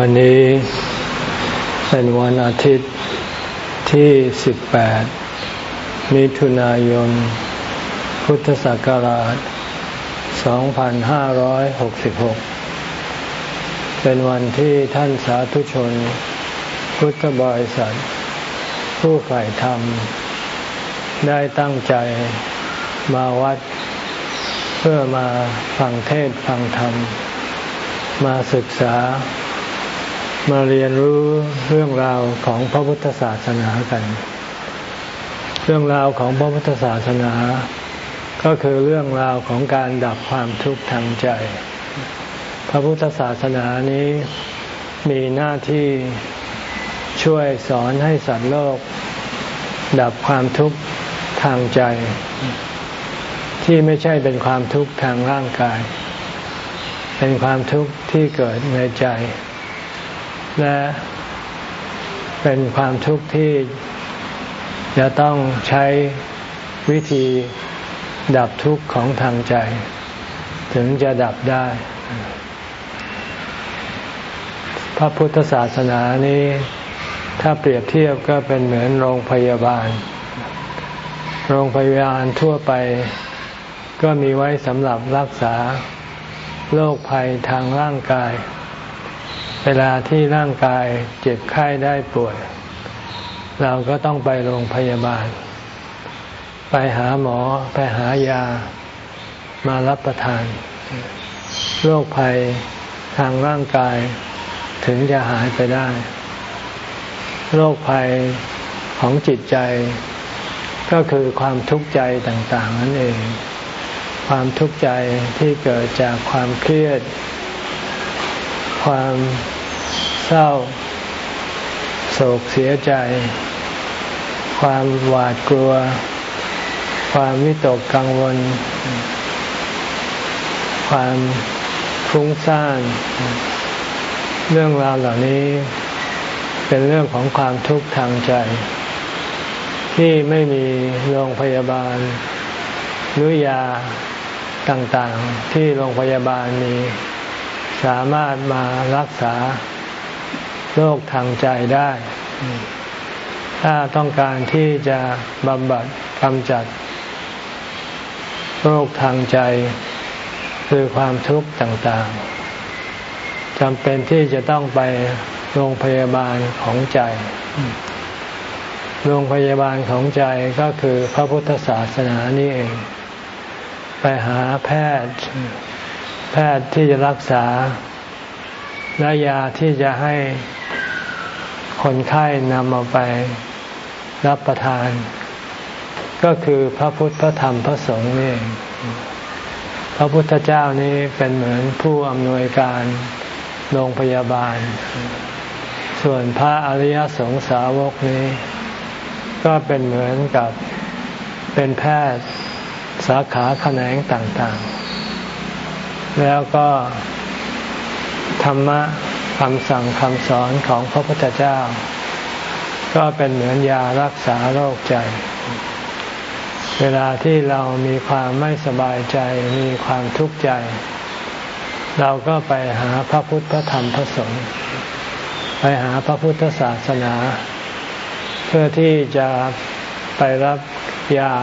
วันนี้เป็นวันอาทิตย์ที่ 18 มิถุนายน พุทธศักราช 2566 เป็นวันที่ท่านสาธุชน พุทธบริษัท ผู้ฝ่ธรรม ได้ตั้งใจมาวัด เพื่อมาฟังเทศฟังธรรม มาศึกษา มาเรียนรู้เรื่องราวของพระพุทธศาสนากัน เรื่องราวของพระพุทธศาสนา ก็คือเรื่องราวของการดับความทุกข์ทางใจ พระพุทธศาสนานี้มีหน้าที่ช่วยสอนให้สัตว์โลก ดับความทุกข์ทางใจ ที่ไม่ใช่เป็นความทุกข์ทางร่างกาย เป็นความทุกข์ที่เกิดในใจ และเป็นความทุกข์ที่จะต้องใช้วิธีดับทุกข์ของทางใจ ถึงจะดับได้ พระพุทธศาสนานี้ ถ้าเปรียบเทียบก็เป็นเหมือนโรงพยาบาล โรงพยาบาลทั่วไป ก็มีไว้สำหรับรักษาโรคภัยทางร่างกาย เวลาที่ร่างกายเจ็บไข้ได้ป่วย เราก็ต้องไปโรงพยาบาล ไปหาหมอไปหายามารับประทาน โรคภัยทางร่างกายถึงจะหายไปได้ โรคภัยของจิตใจ ก็คือความทุกข์ใจต่าง ๆ นั่นเอง ความทุกข์ใจที่เกิดจากความเครียด ความ เศร้า โศกเสียใจ ความหวาดกลัว ความวิตกกังวล ความฟุ้งซ่าน เรื่องราวเหล่านี้เป็นเรื่องของความทุกข์ทางใจ ที่ไม่มีโรงพยาบาลหรือยาต่างๆที่โรงพยาบาลมีสามารถมารักษา โรคทางใจได้ ถ้าต้องการที่จะบำบัดกำจัด โรคทางใจ คือความทุกข์ต่างๆจำเป็นที่จะต้องไปโรงพยาบาลของใจ โรงพยาบาลของใจก็คือพระพุทธศาสนานี่เอง ไปหาแพทย์ แพทย์ที่จะรักษาและยาที่จะให้ คนไข้นำเอาไปรับประทาน ก็คือพระพุทธพระธรรมพระสงฆ์นี่พระพุทธเจ้านี้เป็นเหมือนผู้อำนวยการโรงพยาบาล ส่วนพระอริยสงสาวกนี้ ก็เป็นเหมือนกับเป็นแพทย์สาขาแขนงต่างๆ แล้วก็ธรรมะ คำสั่งคำสอนของพระพุทธเจ้า ก็เป็นเหมือนยารักษาโรคใจ เวลาที่เรามีความไม่สบายใจมีความทุกข์ใจ เราก็ไปหาพระพุทธพระธรรมพระสงฆ์ไปหาพระพุทธศาสนา เพื่อที่จะไปรับยา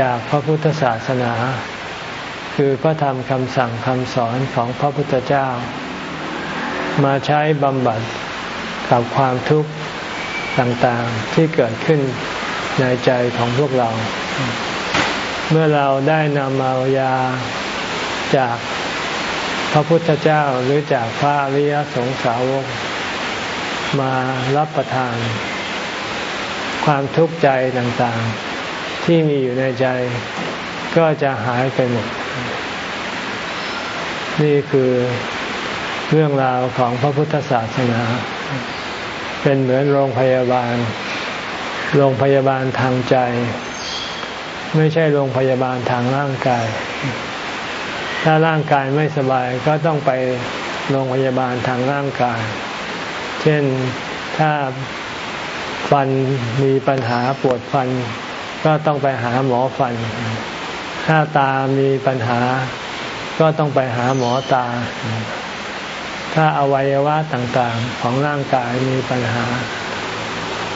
จากพระพุทธศาสนา คือพระธรรมคำสั่งคำสอนของพระพุทธเจ้า มาใช้บำบัดกับความทุกข์ต่างๆที่เกิดขึ้นในใจของพวกเรา เมื่อเราได้นำเอายาจากพระพุทธเจ้าหรือจากพระอริยสงสาวก มารับประทาน ความทุกข์ใจต่างๆ ที่มีอยู่ในใจก็จะหายไปหมด นี่คือ เรื่องราวของพระพุทธศาสนา เป็นเหมือนโรงพยาบาล โรงพยาบาลทางใจ ไม่ใช่โรงพยาบาลทางร่างกาย ถ้าร่างกายไม่สบายก็ต้องไปโรงพยาบาลทางร่างกาย เช่นถ้าฟันมีปัญหาปวดฟัน ก็ต้องไปหาหมอฟัน ถ้าตามีปัญหา ก็ต้องไปหาหมอตา ถ้าอวัยวะต่างๆของร่างกายมีปัญหา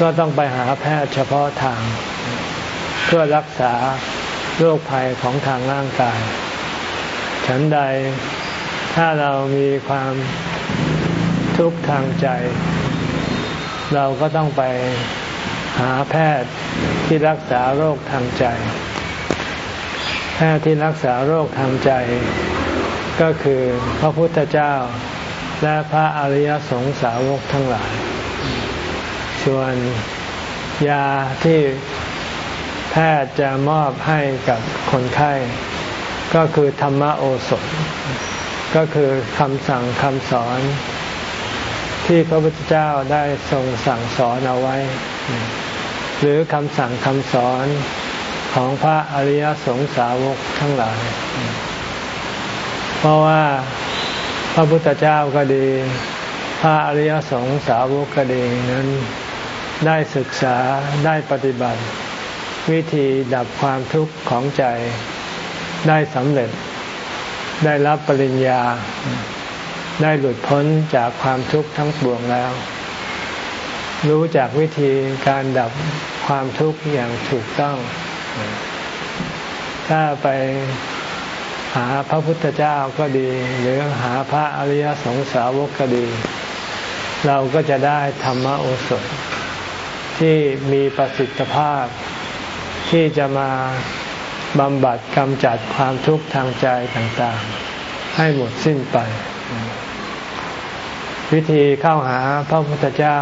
ก็ต้องไปหาแพทย์เฉพาะทาง เพื่อรักษาโรคภัยของทางร่างกาย ฉันใดถ้าเรามีความทุกข์ทางใจ เราก็ต้องไปหาแพทย์ที่รักษาโรคทางใจ แพทย์ที่รักษาโรคทางใจ ก็คือพระพุทธเจ้า และพระอริยสงสาวกทั้งหลาย ส่วนยาที่แพทย์จะมอบให้กับคนไข้ ก็คือธรรมโอสถ ก็คือคำสั่งคำสอน ที่พระพุทธเจ้าได้ทรงสั่งสอนเอาไว้ หรือคำสั่งคำสอนของพระอริยสงสาวกทั้งหลาย เพราะว่า พระพุทธเจ้าก็ดี พระอริยสงสาวกก็ดีนั้นได้ศึกษาได้ปฏิบัติ วิธีดับความทุกข์ของใจได้สำเร็จ ได้รับปริญญา ได้หลุดพ้นจากความทุกข์ทั้งปวงแล้ว รู้จากวิธีการดับความทุกข์อย่างถูกต้อง ถ้าไป หาพระพุทธเจ้าก็ดี หรือหาพระอริยสงสาวกก็ดี เราก็จะได้ธรรมโอสถ ที่มีประสิทธิภาพ ที่จะมาบำบัดกำจัดความทุกข์ทางใจต่างๆ ให้หมดสิ้นไป วิธีเข้าหาพระพุทธเจ้า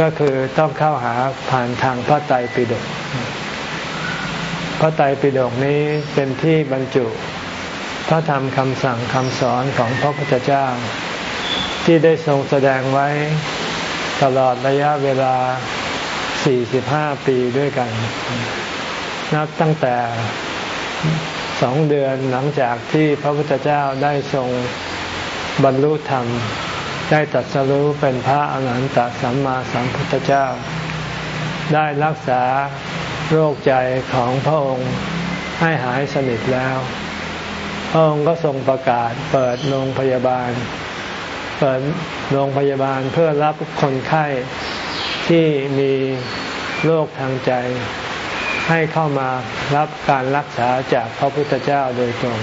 ก็คือต้องเข้าหาผ่านทางพระไตรปิฎกพระไตรปิฎกนี้เป็นที่บรรจุ ระธรรมคำสั่งคำสอนของพระพุทธเจ้า ที่ได้ทรงแสดงไว้ตลอดระยะเวลา 45 ปีด้วยกัน นับตั้งแต่สองเดือนหลังจากที่พระพุทธเจ้าได้ทรงบรรลุธรรม ได้ตรัสรู้เป็นพระอรหันตสัมมาสัมพุทธเจ้า ได้รักษาโรคใจของพระองค์ให้หายสนิทแล้ว พระองค์ก็ทรงประกาศเปิดโรงพยาบาล เปิดโรงพยาบาลเพื่อรับคนไข้ที่มีโรคทางใจ ให้เข้ามารับการรักษาจากพระพุทธเจ้าโดยตรง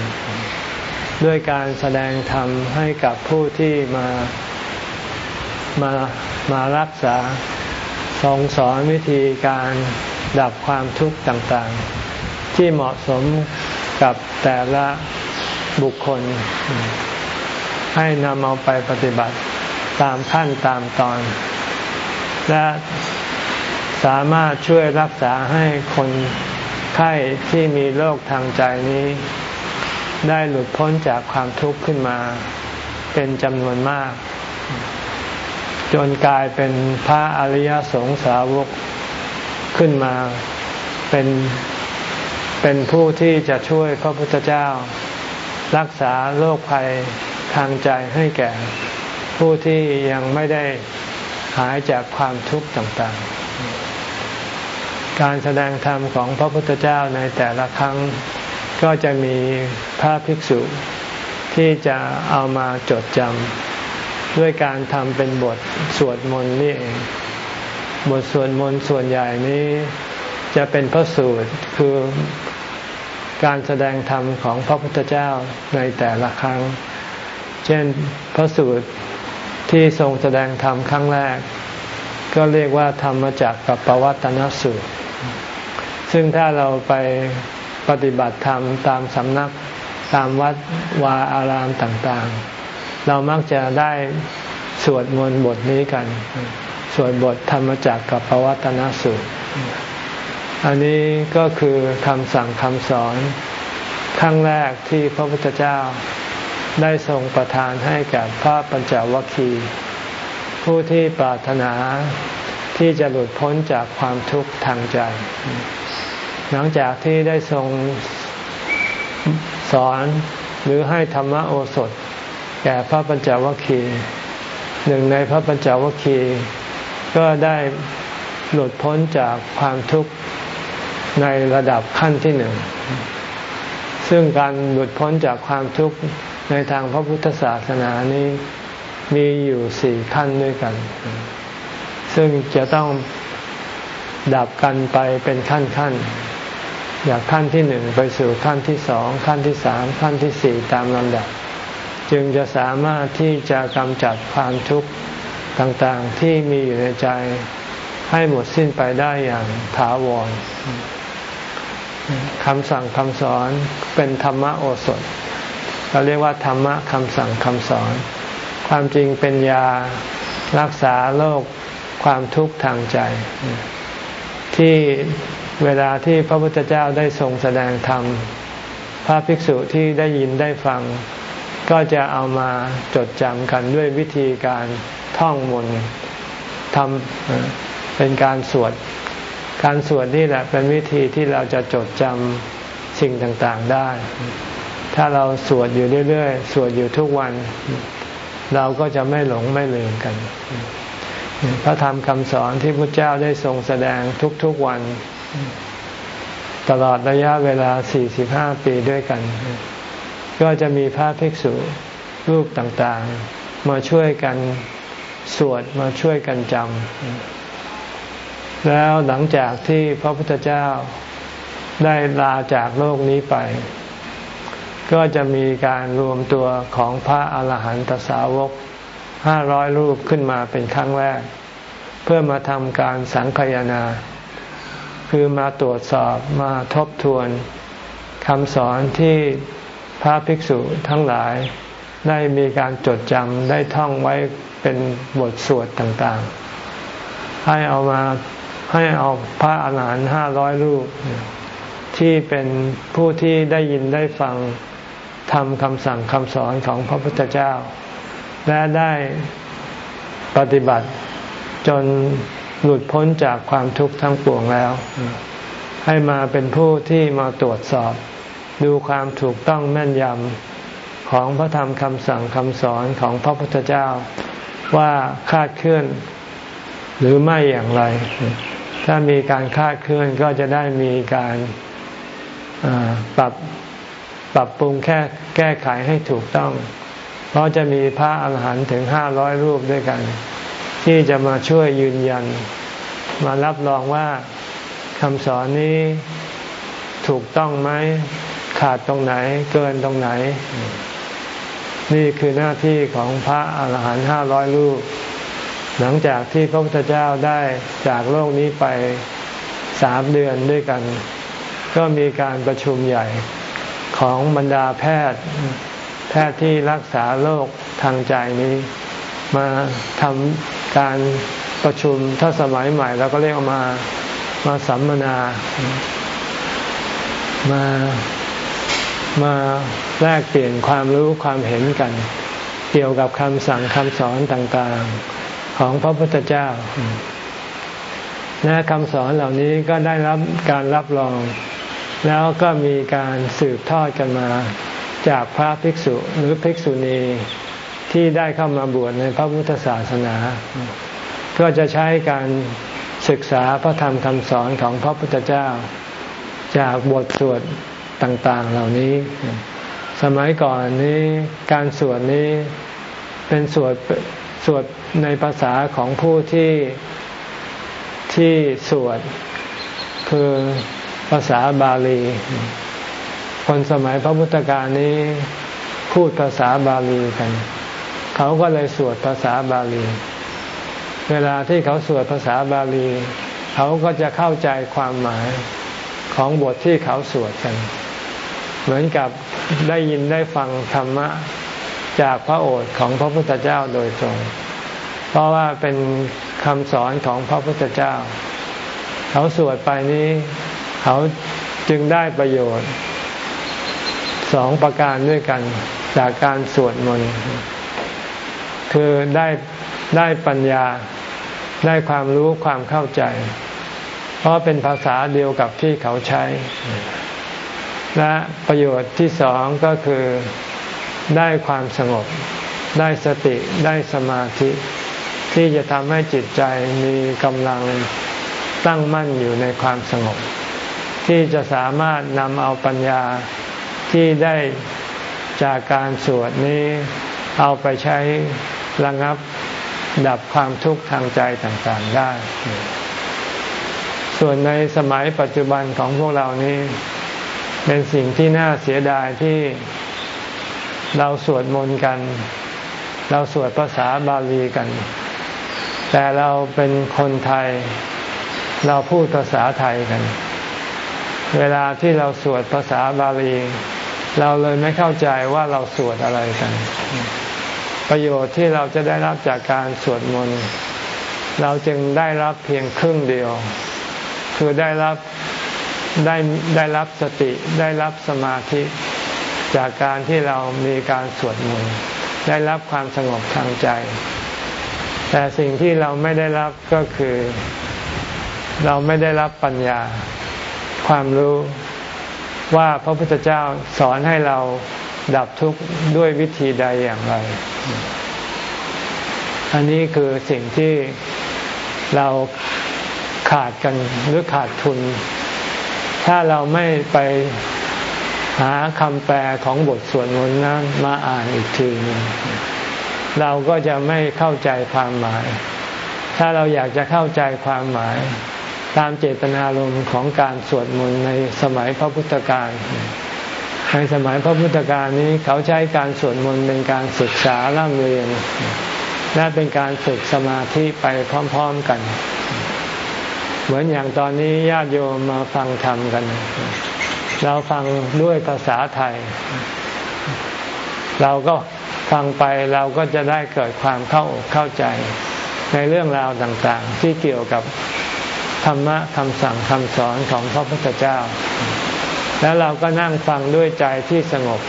ด้วยการแสดงธรรมให้กับผู้ที่มามามารักษาทรงสอนวิธีการดับความทุกข์ต่างๆ ที่เหมาะสมกับแต่ละ บุคคล ให้นำเอาไปปฏิบัติตามขั้นตามตอน และสามารถช่วยรักษาให้คนไข้ที่มีโรคทางใจนี้ ได้หลุดพ้นจากความทุกข์ขึ้นมา เป็นจำนวนมาก จนกลายเป็นพระอริยสงสาวกขึ้นมาเป็นเป็นผู้ที่จะช่วยพระพุทธเจ้า รักษาโรคภัยทางใจให้แก่ผู้ที่ยังไม่ได้หายจากความทุกข์ต่างๆ การแสดงธรรมของพระพุทธเจ้าในแต่ละครั้งก็จะมีพระภิกษุที่จะเอามาจดจำด้วยการทำเป็นบทสวดมนต์นี่เอง บทสวดมนต์ส่วนใหญ่นี้จะเป็นพระสูตรคือ การแสดงธรรมของพระพุทธเจ้าในแต่ละครั้ง เช่นพระสูตรที่ทรงแสดงธรรมครั้งแรก ก็เรียกว่าธรรมจักกับปวัตนสูตร ซึ่งถ้าเราไปปฏิบัติธรรมตามสำนักตามวัดวาอารามต่างๆ เรามักจะได้สวดมนต์บทนี้กัน สวดบทธรรมจักกับปวัตนสูตร อันนี้ก็คือคำสั่งคำสอนครั้งแรกที่พระพุทธเจ้าได้ทรงประทานให้กับพระปัญจวัคคีย์ผู้ที่ปรารถนาที่จะหลุดพ้นจากความทุกข์ทางใจ หลังจากที่ได้ทรงสอนหรือให้ธรรมโอสถ แก่พระปัญจวัคคีย์หนึ่งในพระปัญจวัคคีย์ก็ได้หลุดพ้นจากความทุกข์ ในระดับขั้นที่หนึ่ง ซึ่งการหลุดพ้นจากความทุกข์ในทางพระพุทธศาสนานี้มีอยู่สี่ขั้นด้วยกัน ซึ่งจะต้องดับกันไปเป็นขั้นขั้นจากขั้นที่หนึ่งไปสู่ขั้นที่สองขั้นที่สามขั้นที่สี่ตามลำดับ จึงจะสามารถที่จะกำจัดความทุกข์ต่างๆที่มีอยู่ในใจให้หมดสิ้นไปได้อย่างถาวร คำสั่งคำสอนเป็นธรรมโอสถ เราเรียกว่าธรรมะคำสั่งคำสอน ความจริงเป็นยารักษาโรคความทุกข์ทางใจ ที่เวลาที่พระพุทธเจ้าได้ทรงแสดงธรรม พระภิกษุที่ได้ยินได้ฟัง ก็จะเอามาจดจำกันด้วยวิธีการท่องมนต์ทำเป็นการสวด การสวดนี่แหละเป็นวิธีที่เราจะจดจำสิ่งต่างๆได้ ถ้าเราสวดอยู่เรื่อยๆ สวดอยู่ทุกวัน เราก็จะไม่หลงไม่ลืมกัน พระธรรมคำสอนที่พระเจ้าได้ทรงแสดงทุกๆวัน ตลอดระยะเวลา 45 ปีด้วยกัน ก็จะมีพระภิกษุรูปต่างๆ มาช่วยกันสวดมาช่วยกันจำ แล้วหลังจากที่พระพุทธเจ้าได้ลาจากโลกนี้ไป ก็จะมีการรวมตัวของพระอาหารหันตสาวกห้าร้อยรูปขึ้นมาเป็นครั้งแรก เพื่อมาทำการสังคยนา คือมาตรวจสอบมาทบทวนคำสอนที่พระภิกษุทั้งหลายได้มีการจดจำได้ท่องไว้เป็นบทสวดต่างๆ ให้เอามา ให้เอาพระอาหารหันต์ห้าร้อยรูป ที่เป็นผู้ที่ได้ยินได้ฟังทำคำสั่งคำสอนของพระพุทธเจ้า และได้ปฏิบัติจนหลุดพ้นจากความทุกข์ทั้งปวงแล้ว ให้มาเป็นผู้ที่มาตรวจสอบ ดูความถูกต้องแม่นยำของพระธรรมคำสั่งคำสอนของพระพุทธเจ้าว่าคาดเคลื่อนหรือไม่อย่างไร ถ้ามีการคาดเคลื่อนก็จะได้มีการปรับปรับปรุงแค่แก้ไขให้ถูกต้อง เพราะจะมีพระอาหารหันต์ถึงห้าร้อยรูปด้วยกัน ที่จะมาช่วยยืนยัน มารับรองว่าคำสอนนี้ถูกต้องไหมขาดตรงไหนเกินตรงไหน นี่คือหน้าที่ของพระอาหารหันต์ห้าร้อยรูป หลังจากที่พระพุทธเจ้าได้จากโลกนี้ไปสามเดือนด้วยกัน ก็มีการประชุมใหญ่ของบรรดาแพทย์แพทย์ที่รักษาโรคทางใจนี้ มาทำการประชุมถ้าสมัยใหม่เราก็เรียกมามาสัมมนา มามาแลกเปลี่ยนความรู้ความเห็นกัน เกี่ยวกับคำสั่งคำสอนต่างๆ ของพระพุทธเจ้าและคำสอนเหล่านี้ก็ได้รับการรับรอง แล้วก็มีการสืบทอดกันมา จากพระภิกษุหรือภิกษุณีที่ได้เข้ามาบวชในพระพุทธศาสนา ก็จะใช้การศึกษาพระธรรมคำสอนของพระพุทธเจ้า จากบทสวดต่างๆเหล่านี้ สมัยก่อนนี้การสวดนี้เป็นสวดสวด ในภาษาของผู้ที่ที่สวด คือภาษาบาลี คนสมัยพระพุทธกาลนี้พูดภาษาบาลีกัน เขาก็เลยสวดภาษาบาลี เวลาที่เขาสวดภาษาบาลี เขาก็จะเข้าใจความหมายของบทที่เขาสวดกัน เหมือนกับได้ยินได้ฟังธรรมะจากพระโอษฐ์ของพระพุทธเจ้าโดยตรง เพราะว่าเป็นคำสอนของพระพุทธเจ้า เขาสวดไปนี้ เขาจึงได้ประโยชน์สองประการด้วยกันจากการสวดมนต์คือได้ได้ปัญญาได้ความรู้ความเข้าใจ เพราะเป็นภาษาเดียวกับที่เขาใช้ และประโยชน์ที่สองก็คือได้ความสงบ ได้สติได้สมาธิ ที่จะทำให้จิตใจมีกำลังตั้งมั่นอยู่ในความสงบ ที่จะสามารถนำเอาปัญญาที่ได้จากการสวดนี้เอาไปใช้ระงับดับความทุกข์ทางใจต่างๆได้ ส่วนในสมัยปัจจุบันของพวกเรานี้ เป็นสิ่งที่น่าเสียดายที่เราสวดมนต์กัน เราสวดภาษาบาลีกัน แต่เราเป็นคนไทย เราพูดภาษาไทยกัน เวลาที่เราสวดภาษาบาลี เราเลยไม่เข้าใจว่าเราสวดอะไรกัน ประโยชน์ที่เราจะได้รับจากการสวดมนต์เราจึงได้รับเพียงครึ่งเดียว คือได้รับได้ได้รับสติได้รับสมาธิจากการที่เรามีการสวดมนต์ได้รับความสงบทางใจ แต่สิ่งที่เราไม่ได้รับก็คือ เราไม่ได้รับปัญญา ความรู้ว่าพระพุทธเจ้าสอนให้เราดับทุกข์ด้วยวิธีใดอย่างไร อันนี้คือสิ่งที่เราขาดกันหรือขาดทุน ถ้าเราไม่ไปหาคำแปลของบทสวดมนต์นั้นมาอ่านอีกทีนึง เราก็จะไม่เข้าใจความหมาย ถ้าเราอยากจะเข้าใจความหมาย ตามเจตนารมณ์ของการสวดมนต์ในสมัยพระพุทธการในสมัยพระพุทธการนี้เขาใช้การสวดมนต์เป็นการศึกษาล่ำเรียนและเป็นการฝึกสมาธิไปพร้อม ๆกัน เหมือนอย่างตอนนี้ญาติโยมมาฟังธรรมกัน เราฟังด้วยภาษาไทย เราก็ ฟังไปเราก็จะได้เกิดความเข้าอกเข้าใจในเรื่องราวต่างๆ ที่เกี่ยวกับธรรมะคำสั่งคำสอนของพระพุทธเจ้า แล้วเราก็นั่งฟังด้วยใจที่สงบ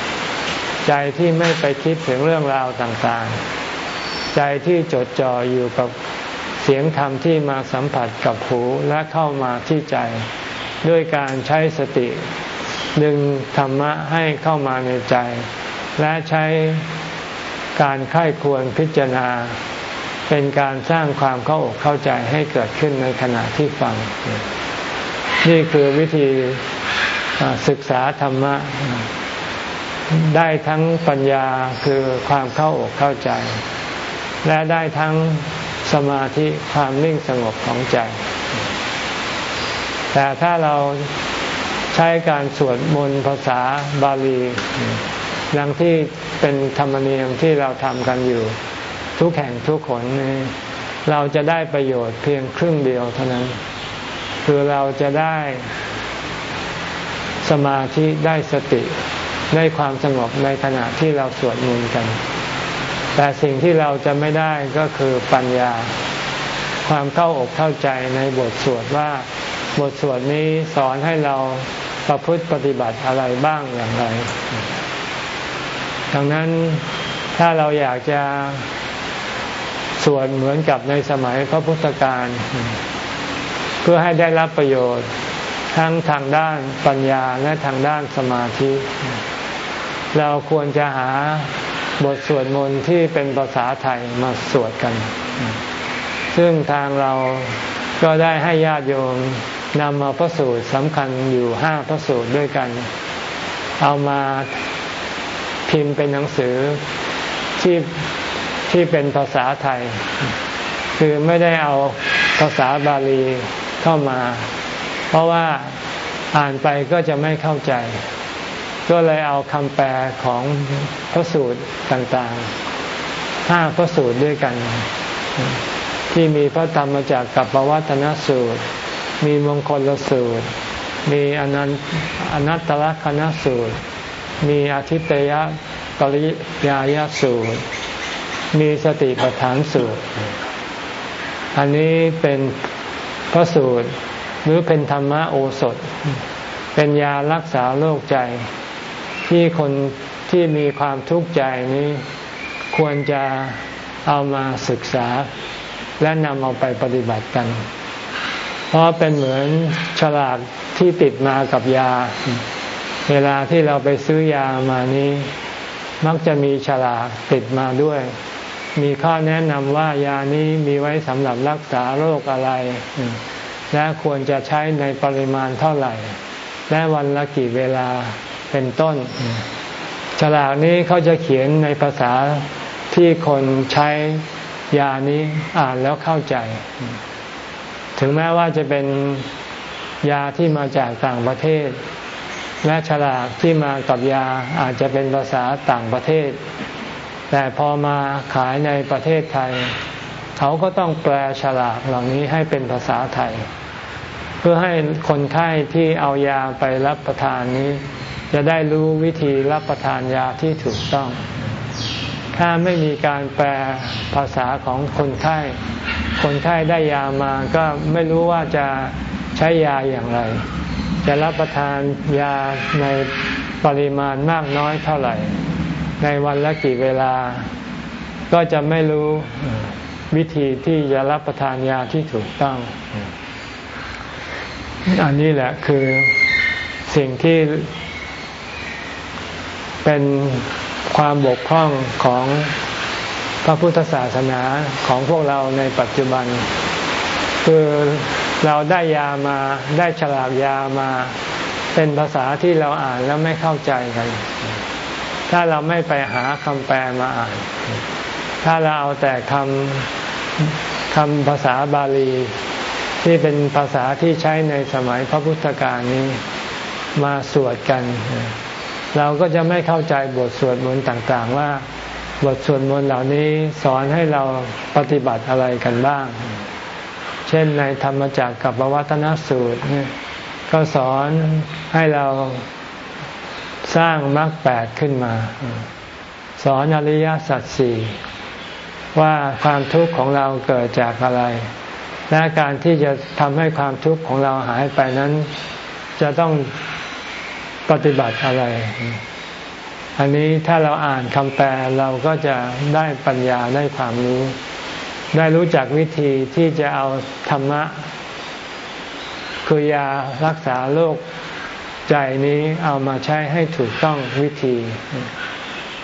ใจที่ไม่ไปคิดถึงเรื่องราวต่างๆ ใจที่จดจ่ออยู่กับเสียงธรรมที่มาสัมผัสกับหูและเข้ามาที่ใจ ด้วยการใช้สติ ดึงธรรมะให้เข้ามาในใจ และใช้ การไข้ควรพิจารณา เป็นการสร้างความเข้าอกเข้าใจให้เกิดขึ้นในขณะที่ฟัง นี่คือวิธีศึกษาธรรมะ ได้ทั้งปัญญาคือความเข้าอกเข้าใจ และได้ทั้งสมาธิความนิ่งสงบของใจ แต่ถ้าเราใช้การสวดมนต์ภาษาบาลี ดังที่เป็นธรรมเนียมที่เราทำกันอยู่ ทุกแห่งทุกคนนี้เราจะได้ประโยชน์เพียงครึ่งเดียวเท่านั้น คือเราจะได้สมาธิได้สติได้ความสงบในขณะที่เราสวดมนต์กัน แต่สิ่งที่เราจะไม่ได้ก็คือปัญญา ความเข้าอกเข้าใจในบทสวดว่าบทสวดนี้สอนให้เราประพฤติปฏิบัติอะไรบ้างอย่างไร ดังนั้นถ้าเราอยากจะสวดเหมือนกับในสมัยพระพุทธการเพื่อให้ได้รับประโยชน์ทั้งทางด้านปัญญาและทางด้านสมาธิ เราควรจะหาบทสวดมนต์ที่เป็นภาษาไทยมาสวดกัน ซึ่งทางเราก็ได้ให้ญาติโยมนำมาพระสูตรสำคัญอยู่ห้าพระสูตรด้วยกัน เอามา พิมพ์เป็นหนังสือที่ที่เป็นภาษาไทย คือไม่ได้เอาภาษาบาลีเข้ามา เพราะว่าอ่านไปก็จะไม่เข้าใจ ก็เลยเอาคำแปลของพระสูตรต่างๆห้าพระสูตรด้วยกัน ที่มีพระธรรมจากกับปวัตนสูตร มีมงคลสูตร มีอนันอนัตตลกนสูตร มีอาทิตยปริยายสูตร มีสติปัฏฐานสูตร อันนี้เป็นพระสูตรหรือเป็นธรรมโอสถ เป็นยารักษาโรคใจ ที่คนที่มีความทุกข์ใจนี้ควรจะเอามาศึกษาและนำเอาไปปฏิบัติกัน เพราะเป็นเหมือนฉลากที่ติดมากับยา เวลาที่เราไปซื้อยามานี้ มักจะมีฉลากติดมาด้วย มีข้อแนะนำว่ายานี้มีไว้สำหรับรักษาโรคอะไร และควรจะใช้ในปริมาณเท่าไหร่ และวันละกี่เวลาเป็นต้น ฉลากนี้เขาจะเขียนในภาษาที่คนใช้ยานี้อ่านแล้วเข้าใจ ถึงแม้ว่าจะเป็นยาที่มาจากต่างประเทศ และฉลากที่มากับยาอาจจะเป็นภาษาต่างประเทศ แต่พอมาขายในประเทศไทย เขาก็ต้องแปลฉลากเหล่านี้ให้เป็นภาษาไทย เพื่อให้คนไข้ที่เอายาไปรับประทานนี้ จะได้รู้วิธีรับประทานยาที่ถูกต้อง ถ้าไม่มีการแปลภาษาของคนไข้ คนไข้ได้ยามาก็ไม่รู้ว่าจะใช้ยาอย่างไร จะรับประทานยาในปริมาณมากน้อยเท่าไหร่ ในวันละกี่เวลา ก็จะไม่รู้วิธีที่จะรับประทานยาที่ถูกต้อง อันนี้แหละคือสิ่งที่เป็นความบกพร่องของพระพุทธศาสนาของพวกเราในปัจจุบัน คือ เราได้ยามาได้ฉลากยามา เป็นภาษาที่เราอ่านแล้วไม่เข้าใจกัน ถ้าเราไม่ไปหาคำแปลมาอ่าน ถ้าเราเอาแต่คำคำภาษาบาลี ที่เป็นภาษาที่ใช้ในสมัยพระพุทธกาลนี้มาสวดกัน เราก็จะไม่เข้าใจบทสวดมนต์ต่างๆว่า บทสวดมนต์เหล่านี้สอนให้เราปฏิบัติอะไรกันบ้าง เช่นในธรรมจักรกับวัตนสูตรก็สอนให้เราสร้างมรรคแปดขึ้นมา สอนอริยสัจสี่ว่าความทุกข์ของเราเกิดจากอะไร และการที่จะทำให้ความทุกข์ของเราหายไปนั้น จะต้องปฏิบัติอะไร อันนี้ถ้าเราอ่านคำแปลเราก็จะได้ปัญญาได้ความรู้ ได้รู้จักวิธีที่จะเอาธรรมะ คือยารักษาโรคใจนี้เอามาใช้ให้ถูกต้องวิธี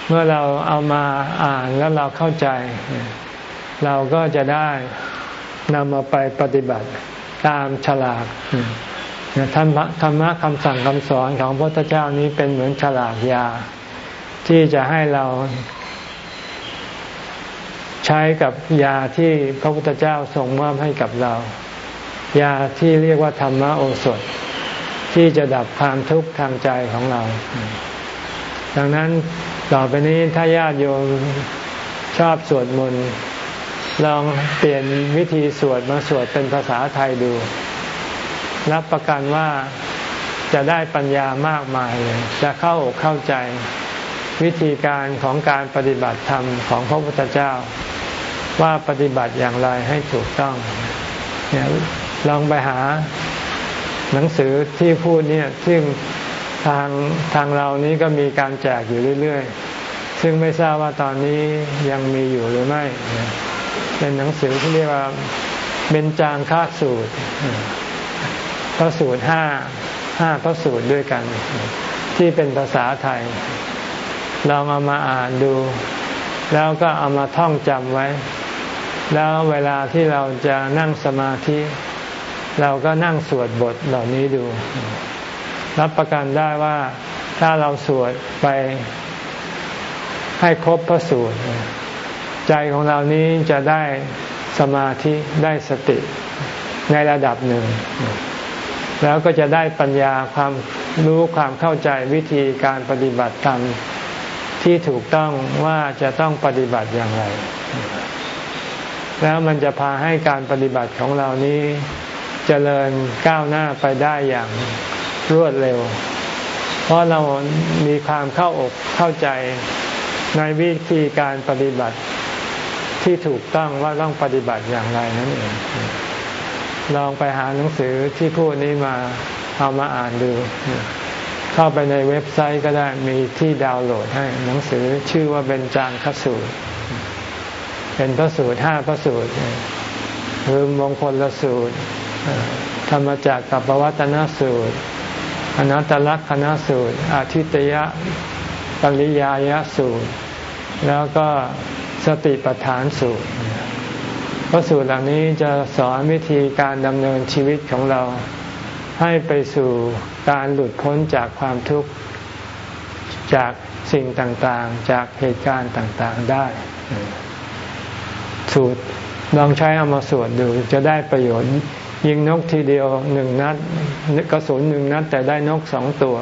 เมื่อเราเอามาอ่านแล้วเราเข้าใจ เราก็จะได้นำมาไปปฏิบัติตามฉลากธรรมะธรรมะคำสั่งคำสอนของพระพุทธเจ้านี้เป็นเหมือนฉลากยา ที่จะให้เรา ใช้กับยาที่พระพุทธเจ้าทรงมอบให้กับเรา ยาที่เรียกว่าธรรมโอสถ ที่จะดับความทุกข์ทางใจของเรา ดังนั้นต่อไปนี้ถ้าญาติโยมชอบสวดมนต์ลองเปลี่ยนวิธีสวดมาสวดเป็นภาษาไทยดู รับประกันว่าจะได้ปัญญามากมายเลยจะเข้าอกเข้าใจวิธีการของการปฏิบัติธรรมของพระพุทธเจ้า ว่าปฏิบัติอย่างไรให้ถูกต้องเนี่ยลองไปหาหนังสือที่พูดเนี่ยซึ่งทางทางเรานี้ก็มีการแจกอยู่เรื่อยๆ ซึ่งไม่ทราบว่าตอนนี้ยังมีอยู่หรือไม่ เป็นหนังสือที่เรียกว่าเบญจางค่าสูตรพระสูตรห้าห้าพระสูตรด้วยกัน ที่เป็นภาษาไทย ลองเอามาอ่านดู แล้วก็เอามาท่องจำไว้ แล้วเวลาที่เราจะนั่งสมาธิ เราก็นั่งสวดบทเหล่านี้ดู รับประกันได้ว่าถ้าเราสวดไปให้ครบพระสูตร ใจของเรานี้จะได้สมาธิได้สติในระดับหนึ่ง แล้วก็จะได้ปัญญาความรู้ความเข้าใจวิธีการปฏิบัติธรรมที่ถูกต้องว่าจะต้องปฏิบัติอย่างไร แล้วมันจะพาให้การปฏิบัติของเรานี้จเจริญก้าวหน้าไปได้อย่างรวดเร็ว เพราะเรามีความเข้าอกเข้าใจในวิธีการปฏิบัติที่ถูกต้องว่าต้องปฏิบัติอย่างไรนั่นเอง ลองไปหาหนังสือที่พูดนี้มาเอามาอ่านดู เข้าไปในเว็บไซต์ก็ได้มีที่ดาวน์โหลดให้หนังสือชื่อว่าเป็นจางคสูตร เป็นพระสูตรห้าพระสูตรคือมงคลละสูตร ธรรมจักรกับปวัตนสูตร อนัตตลักษณสูตร อาทิตยะปริยายสูตร แล้วก็สติปัฏฐานสูตร พระสูตรเหล่านี้จะสอนวิธีการดำเนินชีวิตของเราให้ไปสู่การหลุดพ้นจากความทุกข์จากสิ่งต่างๆ จากเหตุการณ์ต่างๆได้ สูตรลองใช้เอามาสวดดูจะได้ประโยชน์ ยิงนกทีเดียวหนึ่งนัดกระสุนหนึ่งนัด แต่ได้นกสองตัว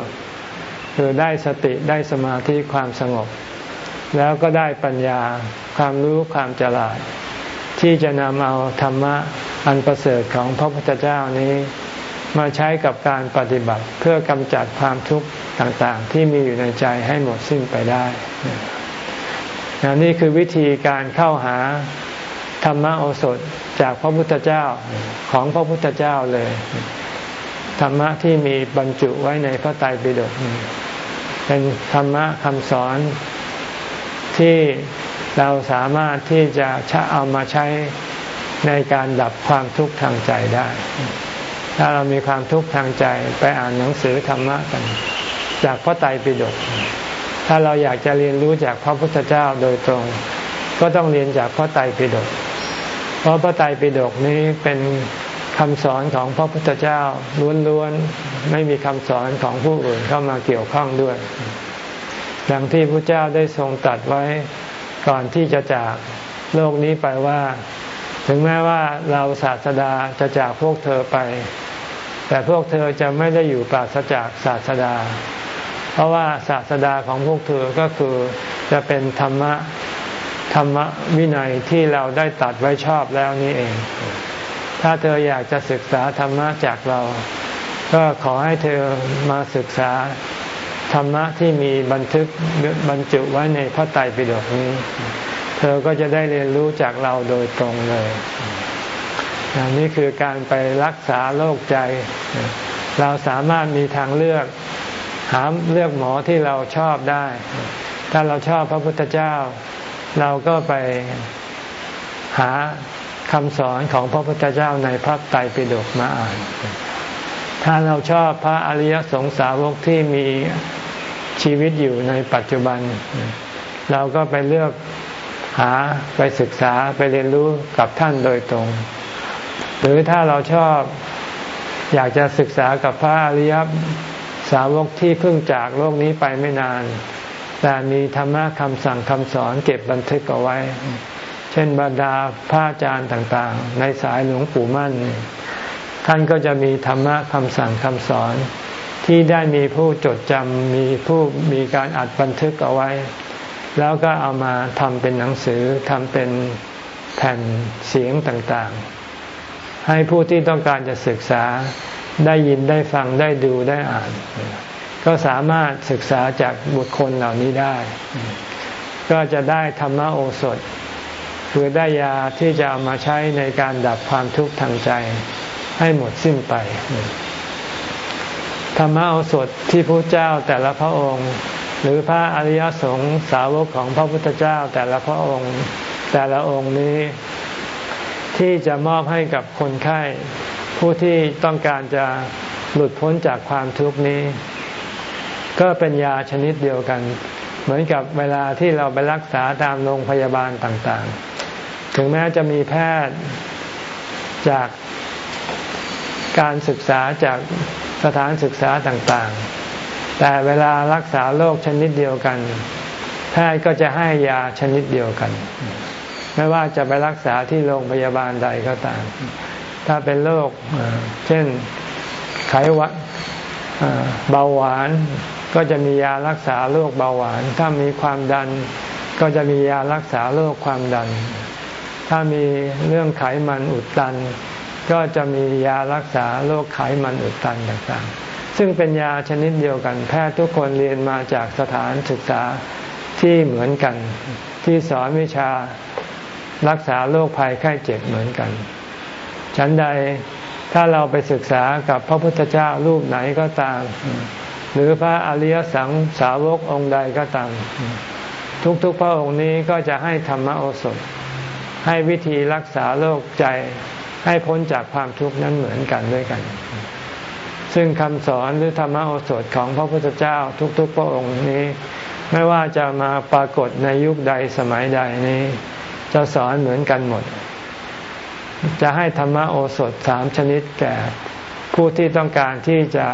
คือได้สติได้สมาธิความสงบ แล้วก็ได้ปัญญาความรู้ความฉลาด ที่จะนำเอาธรรมะอันประเสริฐของพระพุทธเจ้านี้ มาใช้กับการปฏิบัติเพื่อกำจัดความทุกข์ต่างๆ ที่มีอยู่ในใจให้หมดสิ้นไปได้นี่คือวิธีการเข้าหา ธรรมโอสถจากพระพุทธเจ้าของพระพุทธเจ้าเลย ธรรมะที่มีบรรจุไว้ในพระไตรปิฎกเป็นธรรมะคำสอนที่เราสามารถที่จะเอามาใช้ในการดับความทุกข์ทางใจได้ ถ้าเรามีความทุกข์ทางใจไปอ่านหนังสือธรรมะกัน จากพระไตรปิฎก ถ้าเราอยากจะเรียนรู้จากพระพุทธเจ้าโดยตรง ก็ต้องเรียนจากพระไตรปิฎก เพราะพระไตรปิฎกนี้เป็นคำสอนของพระพุทธเจ้าล้วนๆไม่มีคำสอนของผู้อื่นเข้ามาเกี่ยวข้องด้วย ดังที่พระเจ้าได้ทรงตัดไว้ก่อนที่จะจากโลกนี้ไปว่า ถึงแม้ว่าเราศาสดาจะจากพวกเธอไป แต่พวกเธอจะไม่ได้อยู่ปราศจากศาสดา เพราะว่าศาสดาของพวกเธอก็คือจะเป็นธรรมะ ธรรมวินัยที่เราได้ตัดไว้ชอบแล้วนี่เอง ถ้าเธออยากจะศึกษาธรรมะจากเรา ก็ขอให้เธอมาศึกษาธรรมะที่มีบันทึกบรรจุไว้ในพระไตรปิฎกนี้ เธอก็จะได้เรียนรู้จากเราโดยตรงเลยนี่คือการไปรักษาโรคใจ เราสามารถมีทางเลือก หาเลือกหมอที่เราชอบได้ ถ้าเราชอบพระพุทธเจ้า เราก็ไปหาคำสอนของพระพุทธเจ้าในพระไตรปิฎกมาอ่าน ถ้าเราชอบพระอริยสงสาวกที่มีชีวิตอยู่ในปัจจุบัน เราก็ไปเลือกหาไปศึกษาไปเรียนรู้กับท่านโดยตรง หรือถ้าเราชอบอยากจะศึกษากับพระอริยสาวกที่เพิ่งจากโลกนี้ไปไม่นาน แต่มีธรรมะคำสั่งคำสอนเก็บบันทึกเอาไว้ เช่นบรรดาพระอาจารย์ต่างๆ ในสายหลวงปู่มั่น ท่านก็จะมีธรรมะคำสั่งคำสอน ที่ได้มีผู้จดจำมีผู้มีการอัดบันทึกเอาไว้ แล้วก็เอามาทำเป็นหนังสือทำเป็นแผ่นเสียงต่างๆ ให้ผู้ที่ต้องการจะศึกษาได้ยินได้ฟังได้ดูได้อ่าน ก็สามารถศึกษาจากบุคคลเหล่านี้ได้ ก็จะได้ธรรมโอสถ คือได้ยาที่จะเอามาใช้ในการดับความทุกข์ทางใจให้หมดสิ้นไป ธรรมโอสถที่พระเจ้าแต่ละพระองค์ หรือพระอริยสงฆ์สาวกของพระพุทธเจ้าแต่ละพระองค์ แต่ละองค์นี้ ที่จะมอบให้กับคนไข้ ผู้ที่ต้องการจะหลุดพ้นจากความทุกข์นี้ ก็เป็นยาชนิดเดียวกัน เหมือนกับเวลาที่เราไปรักษาตามโรงพยาบาลต่างๆ ถึงแม้จะมีแพทย์จากการศึกษาจากสถานศึกษาต่างๆ แต่เวลารักษาโรคชนิดเดียวกัน แพทย์ก็จะให้ยาชนิดเดียวกัน ไม่ว่าจะไปรักษาที่โรงพยาบาลใดก็ตาม ถ้าเป็นโรคเช่นไขวัดเบาหวาน ก็จะมียารักษาโรคเบาหวาน ถ้ามีความดัน ก็จะมียารักษาโรคความดัน ถ้ามีเรื่องไขมันอุดตัน ก็จะมียารักษาโรคไขมันอุดตันต่างๆ ซึ่งเป็นยาชนิดเดียวกัน แพทย์ทุกคนเรียนมาจากสถานศึกษาที่เหมือนกัน ที่สอนวิชารักษาโรคภัยไข้เจ็บเหมือนกัน ฉันใดถ้าเราไปศึกษากับพระพุทธเจ้ารูปไหนก็ตาม หรือพระอริยสังสาวกองค์ใดก็ตามทุกๆพระองค์นี้ก็จะให้ธรรมโอสถ ให้วิธีรักษาโรคใจให้พ้นจากความทุกข์นั้นเหมือนกันด้วยกัน ซึ่งคำสอนหรือธรรมโอสถของพระพุทธเจ้าทุกๆพระองค์นี้ ไม่ว่าจะมาปรากฏในยุคใดสมัยใดนี้ จะสอนเหมือนกันหมด จะให้ธรรมโอสถสามชนิดแก่ผู้ที่ต้องการที่จะ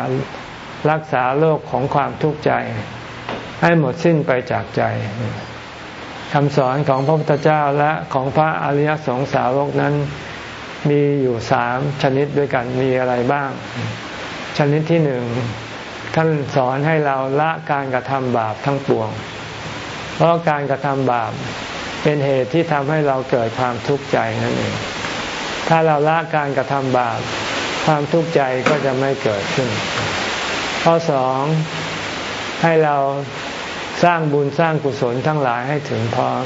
รักษาโรคของความทุกข์ใจ ให้หมดสิ้นไปจากใจคำสอนของพระพุทธเจ้าและของพระอริยสงสาวกนั้น มีอยู่สามชนิดด้วยกันมีอะไรบ้าง ชนิดที่หนึ่งท่านสอนให้เราละการกระทำบาปทั้งปวง เพราะการกระทำบาปเป็นเหตุที่ทำให้เราเกิดความทุกข์ใจนั่นเอง ถ้าเราละการกระทำบาป ความทุกข์ใจก็จะไม่เกิดขึ้น ข้อสองให้เราสร้างบุญสร้างกุศลทั้งหลายให้ถึงพร้อม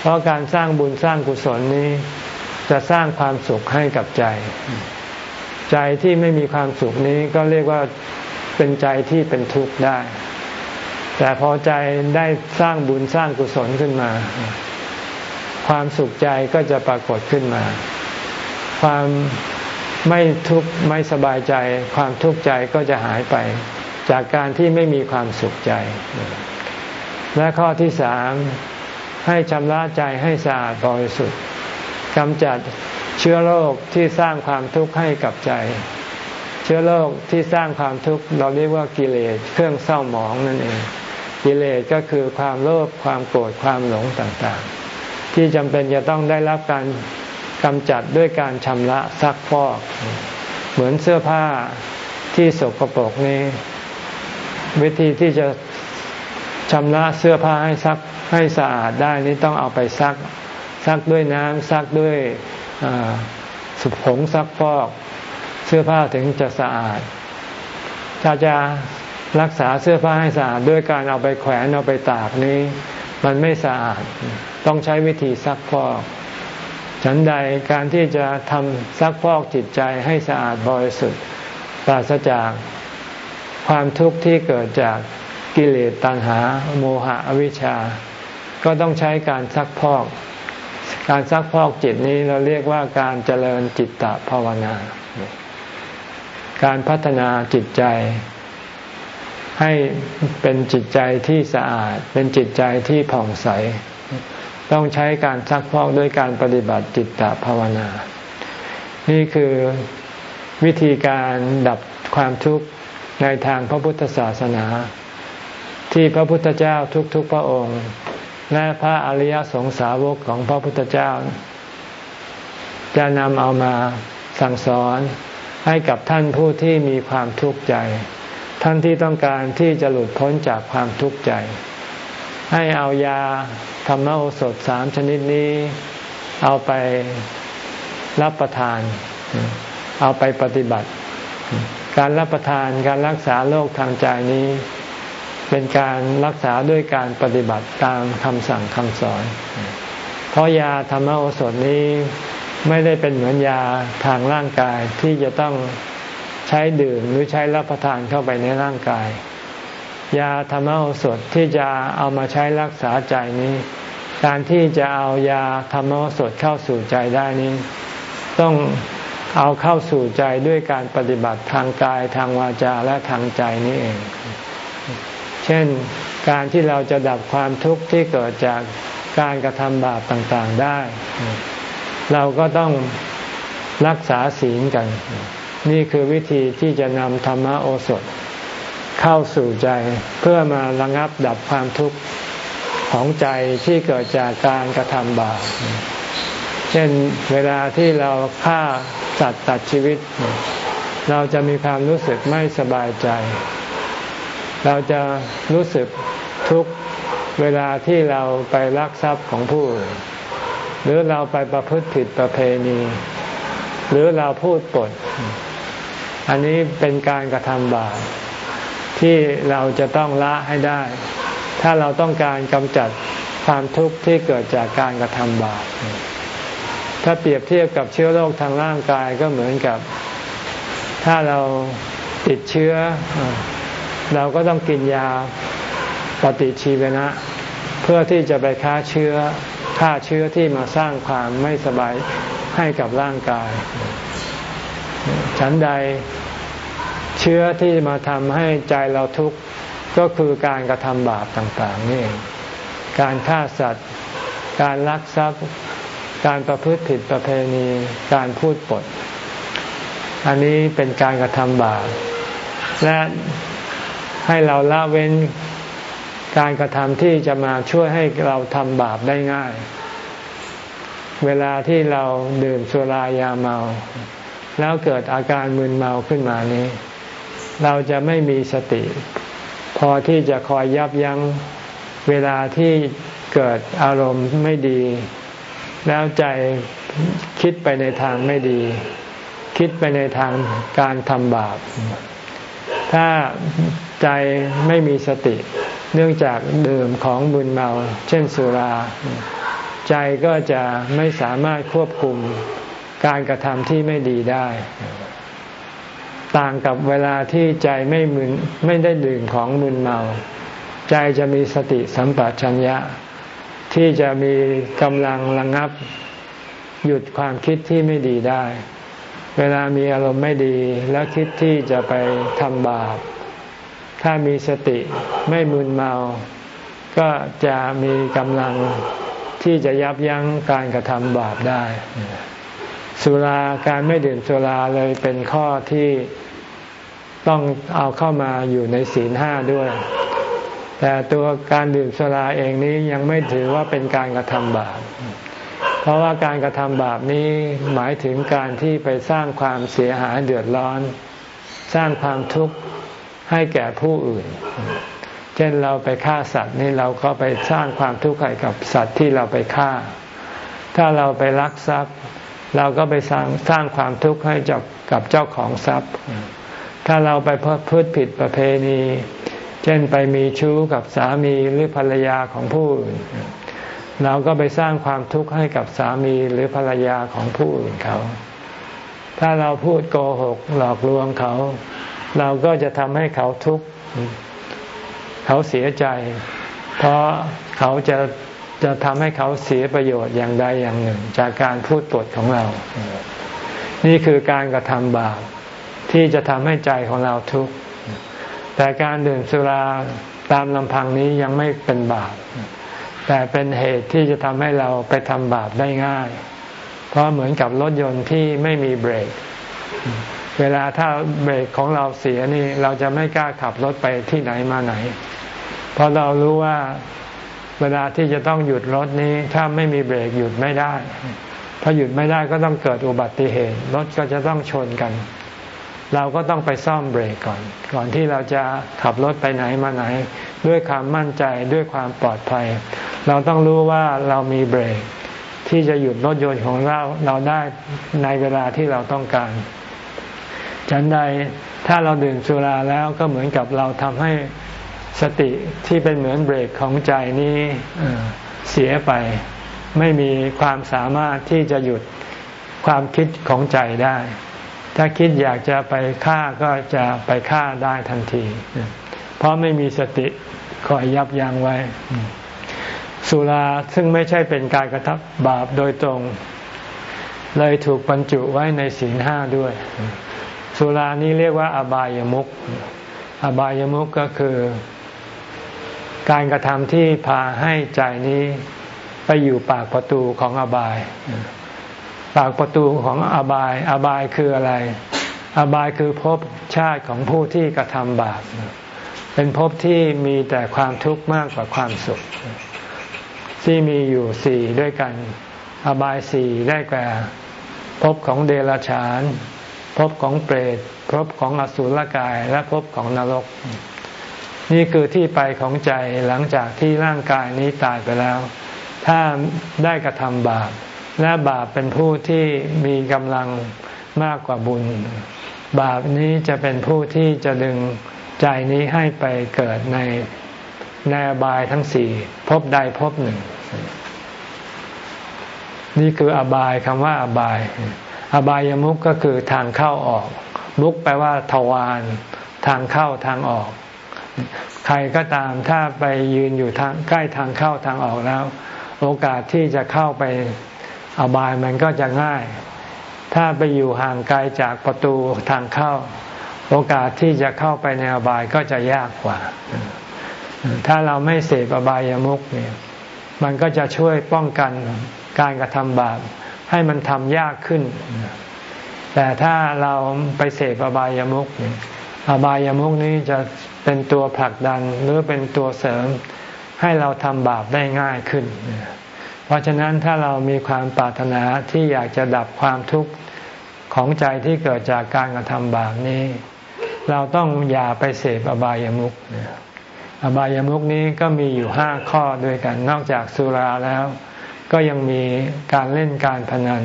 เพราะการสร้างบุญสร้างกุศลนี้ จะสร้างความสุขให้กับใจ ใจที่ไม่มีความสุขนี้ก็เรียกว่าเป็นใจที่เป็นทุกข์ได้ แต่พอใจได้สร้างบุญสร้างกุศลขึ้นมา ความสุขใจก็จะปรากฏขึ้นมา ความ ไม่ทุกข์ไม่สบายใจ ความทุกข์ใจก็จะหายไป จากการที่ไม่มีความสุขใจ และข้อที่สามให้ชำระใจให้สะอาดบริสุทธิ์กำจัดเชื้อโรคที่สร้างความทุกข์ให้กับใจ เชื้อโรคที่สร้างความทุกข์เราเรียกว่ากิเลสเครื่องเศร้าหมองนั่นเอง กิเลสก็คือความโลภความโกรธความหลงต่างๆ ที่จำเป็นจะต้องได้รับการ กำจัดด้วยการชำระซักฟอก เหมือนเสื้อผ้าที่สกปรกนี้ วิธีที่จะชำระเสื้อผ้าให้ซักให้สะอาดได้นี้ต้องเอาไปซัก ซักด้วยน้ำซักด้วยสุผงซักฟอก เสื้อผ้าถึงจะสะอาด ถ้าจะรักษาเสื้อผ้าให้สะอาดด้วยการเอาไปแขวนเอาไปตากนี้ มันไม่สะอาด ต้องใช้วิธีซักฟอก ฉันใดการที่จะทำซักฟอกจิตใจให้สะอาดบริสุทธิ์ปราศจากความทุกข์ที่เกิดจากกิเลสตัณหา โมหะอวิชชา ก็ต้องใช้การซักพอก การซักพอกจิตนี้เราเรียกว่าการเจริญจิตตภาวนา การพัฒนาจิตใจ ให้เป็นจิตใจที่สะอาด เป็นจิตใจที่ผ่องใส ต้องใช้การซักพอกด้วยการปฏิบัติจิตตภาวนา นี่คือวิธีการดับความทุกข์ในทางพระพุทธศาสนา ที่พระพุทธเจ้าทุกๆพระองค์ และพระอริยสงสาวกของพระพุทธเจ้า จะนำเอามาสั่งสอนให้กับท่านผู้ที่มีความทุกข์ใจ ท่านที่ต้องการที่จะหลุดพ้นจากความทุกข์ใจ ให้เอายาธรรมโอสถสามชนิดนี้ เอาไปรับประทาน เอาไปปฏิบัติ การรับประทานการรักษาโรคทางใจนี้ เป็นการรักษาด้วยการปฏิบัติตามคำสั่งคำสอน เพราะยาธรรมโอสถนี้ไม่ได้เป็นเหมือนยาทางร่างกายที่จะต้องใช้ดื่มหรือใช้รับประทานเข้าไปในร่างกาย ยาธรรมโอสถที่จะเอามาใช้รักษาใจนี้ การที่จะเอายาธรรมโอสถเข้าสู่ใจได้นี้ ต้องเอาเข้าสู่ใจด้วยการปฏิบัติทางกายทางวาจาและทางใจนี้เอง เช่นการที่เราจะดับความทุกข์ที่เกิดจากการกระทำบาปต่างๆได้ เราก็ต้องรักษาศีลกัน นี่คือวิธีที่จะนำธรรมโอสถ เข้าสู่ใจเพื่อมาระงับดับความทุกข์ของใจที่เกิดจากการกระทำบาปเช่นเวลาที่เราฆ่าสัตว์ตัดชีวิต เราจะมีความรู้สึกไม่สบายใจ เราจะรู้สึกทุกเวลาที่เราไปลักทรัพย์ของผู้อื่นหรือเราไปประพฤติผิดประเพณี หรือเราพูดปด อันนี้เป็นการกระทำบาป ที่เราจะต้องละให้ได้ ถ้าเราต้องการกำจัดความทุกข์ที่เกิดจากการกระทำบาปถ้าเปรียบเทียบกับเชื้อโรคทางร่างกายก็เหมือนกับ ถ้าเราติดเชื้อ เราก็ต้องกินยาปฏิชีวนะ เพื่อที่จะไปฆ่าเชื้อฆ่าเชื้อที่มาสร้างความไม่สบายให้กับร่างกาย ฉันใด ชื้อที่มาทำให้ใจเราทุกข์ก็คือการกระทำบาปต่างๆนี่การฆ่าสัตว์ การลักทรัพย์ การประพฤติผิดประเพณี การพูดปด อันนี้เป็นการกระทำบาปและให้เราละเว้นการกระทำที่จะมาช่วยให้เราทำบาปได้ง่าย เวลาที่เราดื่มสุรายาเมา แล้วเกิดอาการมึนเมาขึ้นมานี้ เราจะไม่มีสติ พอที่จะคอยยับยั้งเวลาที่เกิดอารมณ์ไม่ดี แล้วใจคิดไปในทางไม่ดี คิดไปในทางการทำบาป ถ้าใจไม่มีสติ เนื่องจากดื่มของบุญเมา เช่นสุรา ใจก็จะไม่สามารถควบคุมการกระทำที่ไม่ดีได้ ต่างกับเวลาที่ใจไม่มึนไม่ได้ดื่มของมึนเมา ใจจะมีสติสัมปชัญญะ ที่จะมีกำลังระงับ หยุดความคิดที่ไม่ดีได้ เวลามีอารมณ์ไม่ดีแล้วคิดที่จะไปทำบาป ถ้ามีสติไม่มึนเมา ก็จะมีกำลังที่จะยับยั้งการกระทำบาปได้สุราการไม่ดื่มสุราเลยเป็นข้อที่ ต้องเอาเข้ามาอยู่ในศีลห้าด้วย แต่ตัวการดื่มสุราเองนี้ยังไม่ถือว่าเป็นการกระทำบาป เพราะว่าการกระทำบาปนี้หมายถึงการที่ไปสร้างความเสียหายเดือดร้อน สร้างความทุกข์ให้แก่ผู้อื่น เช่นเราไปฆ่าสัตว์นี่เราก็ไปสร้างความทุกข์ให้กับสัตว์ที่เราไปฆ่า ถ้าเราไปลักทรัพย์ เราก็ไปสร้างสร้างความทุกข์ให้กับเจ้าของทรัพย์ ถ้าเราไปพูดผิดประเพณี เช่นไปมีชู้กับสามีหรือภรรยาของผู้อื่นเราก็ไปสร้างความทุกข์ให้กับสามีหรือภรรยาของผู้อื่นเขา ถ้าเราพูดโกหกหลอกลวงเขา เราก็จะทำให้เขาทุกข์ เขาเสียใจ เพราะเขาจะจะทำให้เขาเสียประโยชน์อย่างใดอย่างหนึ่ง จากการพูดปดของเรา นี่คือการกระทำบาป ที่จะทำให้ใจของเราทุกข์แต่การดื่มสุราตามลำพังนี้ยังไม่เป็นบาป แต่เป็นเหตุที่จะทำให้เราไปทำบาปได้ง่าย เพราะเหมือนกับรถยนต์ที่ไม่มีเบรก เวลาถ้าเบรกของเราเสียนี่เราจะไม่กล้าขับรถไปที่ไหนมาไหน เพราะเรารู้ว่าเวลาที่จะต้องหยุดรถนี้ถ้าไม่มีเบรกหยุดไม่ได้พอหยุดไม่ได้ก็ต้องเกิดอุบัติเหตุรถก็จะต้องชนกัน เราก็ต้องไปซ่อมเบรกก่อน ก่อนที่เราจะขับรถไปไหนมาไหน ด้วยความมั่นใจด้วยความปลอดภัย เราต้องรู้ว่าเรามีเบรก ที่จะหยุดรถยนต์ของเราเราได้ในเวลาที่เราต้องการฉันใดถ้าเราดื่มสุราแล้วก็เหมือนกับเราทำให้สติที่เป็นเหมือนเบรกของใจนี้เสียไป ไม่มีความสามารถที่จะหยุดความคิดของใจได้ ถ้าคิดอยากจะไปฆ่าก็จะไปฆ่าได้ทันที เพราะไม่มีสติคอยยับยั้งไว้ สุราซึ่งไม่ใช่เป็นการกระทำบาปโดยตรง เลยถูกบรรจุไว้ในศีลห้าด้วย สุรานี้เรียกว่า อบายามุขอบายามุขก็คือ การกระทำที่พาให้ใจนี้ไปอยู่ปากประตูของอบาย ปากประตูของอบาย อบายคืออะไร อบายคือภพชาติของผู้ที่กระทำบาป เป็นภพที่มีแต่ความทุกข์มากกว่าความสุข ที่มีอยู่สี่ด้วยกัน อบายสี่ได้แก่ภพของเดรัจฉานภพของเปรตภพของอสุรกายและภพของนรก นี่คือที่ไปของใจหลังจากที่ร่างกายนี้ตายไปแล้ว ถ้าได้กระทำบาป และบาปเป็นผู้ที่มีกำลังมากกว่าบุญ บาปนี้จะเป็นผู้ที่จะดึงใจนี้ให้ไปเกิดในในอบายทั้งสี่พบใดพบหนึ่ง นี่คืออบายคำว่าอบาย อบายามุกก็คือทางเข้าออก มุกแปลว่าทวารทางเข้าทางออก ใครก็ตามถ้าไปยืนอยู่ทางใกล้ทางเข้าทางออกแล้ว โอกาสที่จะเข้าไป อบายมันก็จะง่าย ถ้าไปอยู่ห่างไกลจากประตูทางเข้า โอกาสที่จะเข้าไปในอบายก็จะยากกว่า ถ้าเราไม่เสพอบายามุขเนี่ยมันก็จะช่วยป้องกันการกระทำบาปให้มันทำยากขึ้น แต่ถ้าเราไปเสพอบายามุขเนี่ยอบายามุขนี้จะเป็นตัวผลักดันหรือเป็นตัวเสริมให้เราทำบาปได้ง่ายขึ้น เพราะฉะนั้นถ้าเรามีความปรารถนาที่อยากจะดับความทุกข์ของใจที่เกิดจากการกระทำบาปนี้ เราต้องอย่าไปเสพอบายามุขอบายามุขนี้ก็มีอยู่ห้าข้อด้วยกัน นอกจากสุราแล้ว ก็ยังมีการเล่นการพนัน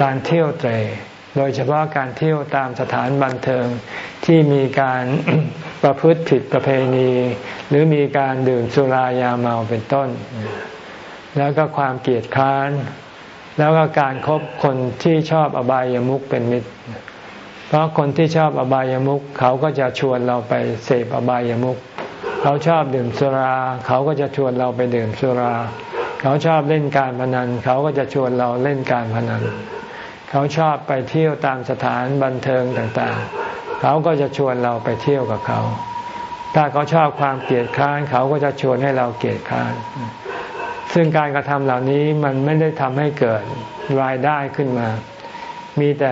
การเที่ยวเตรโดยเฉพาะการเที่ยวตามสถานบันเทิงที่มีการประพฤติผิดประเพณี หรือมีการดื่มสุรายาเมาเป็นต้น แล้วก็ความเกลียดค้าน แล้วก็การครบคนที่ชอบอบายามุขเป็นมิตร เพราะคนที่ชอบอบายามุขเขาก็จะชวนเราไปเสพอบายามุขเขาชอบดื่มสุรา เขาก็จะชวนเราไปดื่มสุรา เขาชอบเล่นการพนัน เขาก็จะชวนเราเล่นการพนัน เขาชอบไปเที่ยวตามสถานบันเทิงต่างๆ เขาก็จะชวนเราไปเที่ยวกับเขา ถ้าเขาชอบความเกลียดค้าน เขาก็จะชวนให้เราเกลียดค้าน ซึ่งการกระทำเหล่านี้มันไม่ได้ทำให้เกิดรายได้ขึ้นมา มีแต่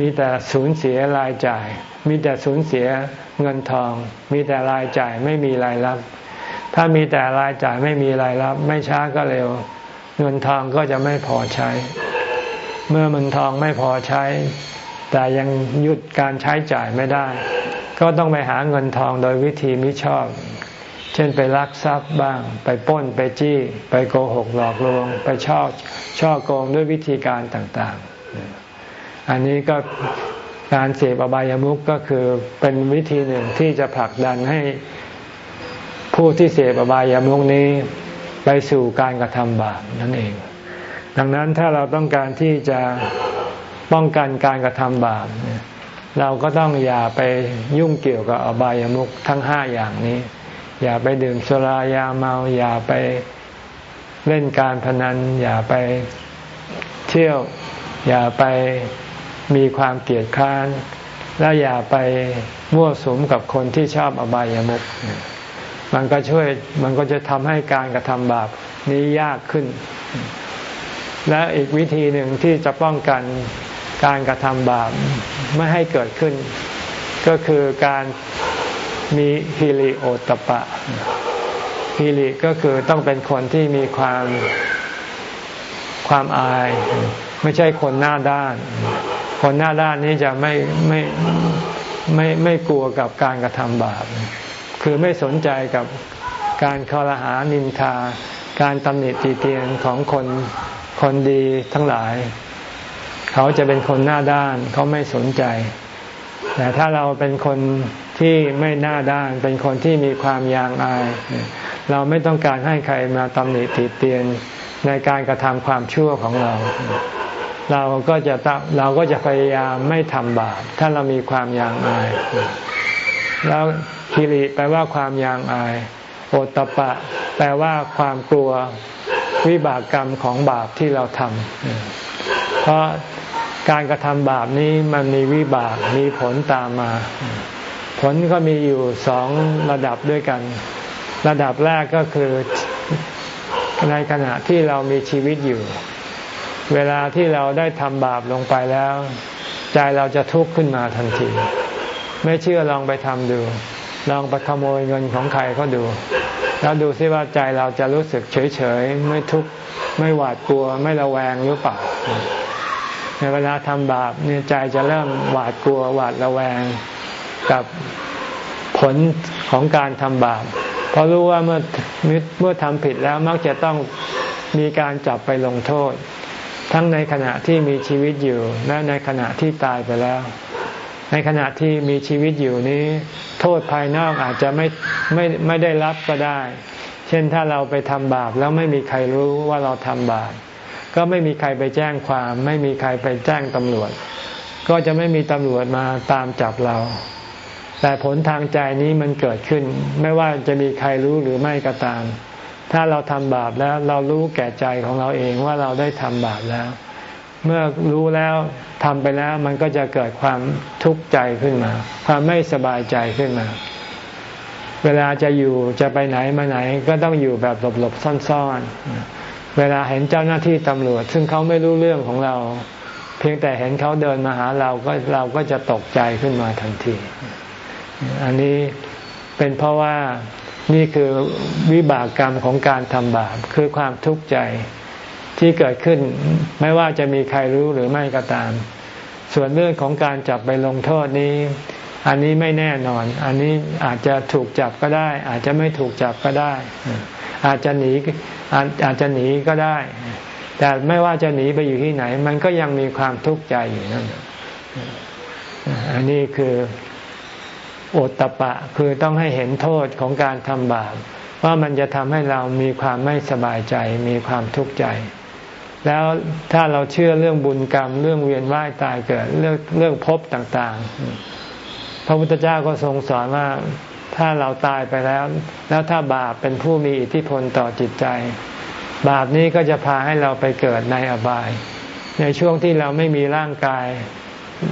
มีแต่สูญเสียรายจ่าย มีแต่สูญเสียเงินทอง มีแต่รายจ่ายไม่มีรายรับ ถ้ามีแต่รายจ่ายไม่มีรายรับ ไม่ช้าก็เร็ว เงินทองก็จะไม่พอใช้ เมื่อมันทองไม่พอใช้ แต่ยังหยุดการใช้จ่ายไม่ได้ ก็ต้องไปหาเงินทองโดยวิธีมิชอบ เช่นไปลักทรัพย์บ้าง ไปป้นไปจี้ ไปโกหกหลอกลวง ไปช่อช่อโกงด้วยวิธีการต่างๆ อันนี้ก็การเสพอบายามุขก็คือเป็นวิธีหนึ่งที่จะผลักดันให้ผู้ที่เสพอบายามุขนี้ไปสู่การกระทำบาปนั่นเอง ดังนั้นถ้าเราต้องการที่จะป้องกันการกระทำบาปเราก็ต้องอย่าไปยุ่งเกี่ยวกับอบายามุขทั้งห้าอย่างนี้ อย่าไปดื่มสุรายาเมา อย่าไปเล่นการพนัน อย่าไปเที่ยว อย่าไปมีความเกลียดค้าน และอย่าไปมั่วสุมกับคนที่ชอบอบายามุขมันก็ช่วยมันก็จะทำให้การกระทำบาปนี้ยากขึ้น และอีกวิธีหนึ่งที่จะป้องกันการกระทำบาปไม่ให้เกิดขึ้น ก็คือการ มีฮิริโอตปะฮิริก็คือต้องเป็นคนที่มีความความอาย ไม่ใช่คนหน้าด้าน คนหน้าด้านนี้จะไม่ไม่ไม่ไม่กลัวกับการกระทำบาป คือไม่สนใจกับการคอรหานินทา การตำหนิตีเตียนของคนคนดีทั้งหลาย เขาจะเป็นคนหน้าด้านเขาไม่สนใจ แต่ถ้าเราเป็นคน ที่ไม่น้าด้าน เป็นคนที่มีความยางอาย เราไม่ต้องการให้ใครมาตำหนิติเตียนในการกระทำความชั่วของเรา เราก็จะเราก็จะพยายามไม่ทำบาปถ้าเรามีความยางอาย แล้วคิริแปลว่าความยางอาย โอตตะปะ แปลว่าความกลัววิบากกรรมของบาปที่เราทำเพราะการกระทำบาปนี้มันมีวิบากมีผลตามมา ผลก็มีอยู่สองระดับด้วยกัน ระดับแรกก็คือในขณะที่เรามีชีวิตอยู่ เวลาที่เราได้ทำบาปลงไปแล้ว ใจเราจะทุกข์ขึ้นมาทันที ไม่เชื่อลองไปทำดู ลองไปขโมยเงินของใครก็ดู แล้วดูซิว่าใจเราจะรู้สึกเฉยๆไม่ทุกข์ไม่หวาดกลัวไม่ระแวงหรือเปล่าในเวลาทำบาปเนี่ยใจจะเริ่มหวาดกลัวหวาดระแวง กับผลของการทำบาป เพราะรู้ว่าเมื่อเมื่อทำผิดแล้วมักจะต้องมีการจับไปลงโทษ ทั้งในขณะที่มีชีวิตอยู่ และในขณะที่ตายไปแล้ว ในขณะที่มีชีวิตอยู่นี้ โทษภายนอกอาจจะไม่ไม่ไม่ได้รับก็ได้ เช่นถ้าเราไปทำบาปแล้วไม่มีใครรู้ว่าเราทำบาปก็ไม่มีใครไปแจ้งความ ไม่มีใครไปแจ้งตำรวจ ก็จะไม่มีตำรวจมาตามจับเรา แต่ผลทางใจนี้มันเกิดขึ้น ไม่ว่าจะมีใครรู้หรือไม่ก็ตาม ถ้าเราทำบาปแล้วเรารู้แก่ใจของเราเองว่าเราได้ทำบาปแล้ว เมื่อรู้แล้วทำไปแล้วมันก็จะเกิดความทุกข์ใจขึ้นมา ความไม่สบายใจขึ้นมา เวลาจะอยู่จะไปไหนมาไหนก็ต้องอยู่แบบหลบๆซ่อนๆ เวลาเห็นเจ้าหน้าที่ตำรวจ ซึ่งเขาไม่รู้เรื่องของเรา เพียงแต่เห็นเขาเดินมาหาเราก็เราก็จะตกใจขึ้นมาทันที อันนี้เป็นเพราะว่านี่คือวิบากกรรมของการทำบาปคือความทุกข์ใจที่เกิดขึ้นไม่ว่าจะมีใครรู้หรือไม่ก็ตาม ส่วนเรื่องของการจับไปลงโทษนี้ อันนี้ไม่แน่นอน อันนี้อาจจะถูกจับก็ได้ อาจจะไม่ถูกจับก็ได้ อาจจะหนีอาจจะหนีก็ได้ แต่ไม่ว่าจะหนีไปอยู่ที่ไหน มันก็ยังมีความทุกข์ใจอยู่นั่นอันนี้คือ โอตตะปะคือต้องให้เห็นโทษของการทำบาปว่ามันจะทำให้เรามีความไม่สบายใจ มีความทุกข์ใจ แล้วถ้าเราเชื่อเรื่องบุญกรรม เรื่องเวียนว่ายตายเกิดเรื่องเรื่องภพต่างๆ พระพุทธเจ้าก็ทรงสอนว่าถ้าเราตายไปแล้ว แล้วถ้าบาปเป็นผู้มีอิทธิพลต่อจิตใจ บาปนี้ก็จะพาให้เราไปเกิดในอบาย ในช่วงที่เราไม่มีร่างกาย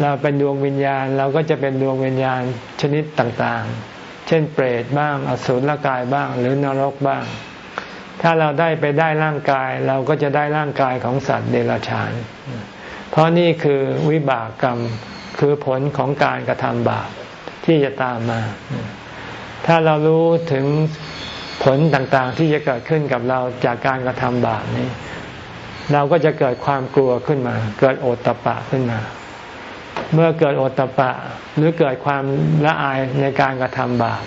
เราเป็นดวงวิญญาณ เราก็จะเป็นดวงวิญญาณชนิดต่างๆ เช่นเปรตบ้าง อสุรกายบ้าง หรือนรกบ้าง ถ้าเราได้ไปได้ร่างกาย เราก็จะได้ร่างกายของสัตว์เดรัจฉาน เพราะนี่คือวิบากกรรมคือผลของการกระทำบาปที่จะตามมา ถ้าเรารู้ถึงผลต่างๆที่จะเกิดขึ้นกับเราจากการกระทำบาปนี้ เราก็จะเกิดความกลัวขึ้นมา เกิดโอตตะปะขึ้นมา เมื่อเกิดโอตตะปะ หรือเกิดความละอายในการกระทำบาป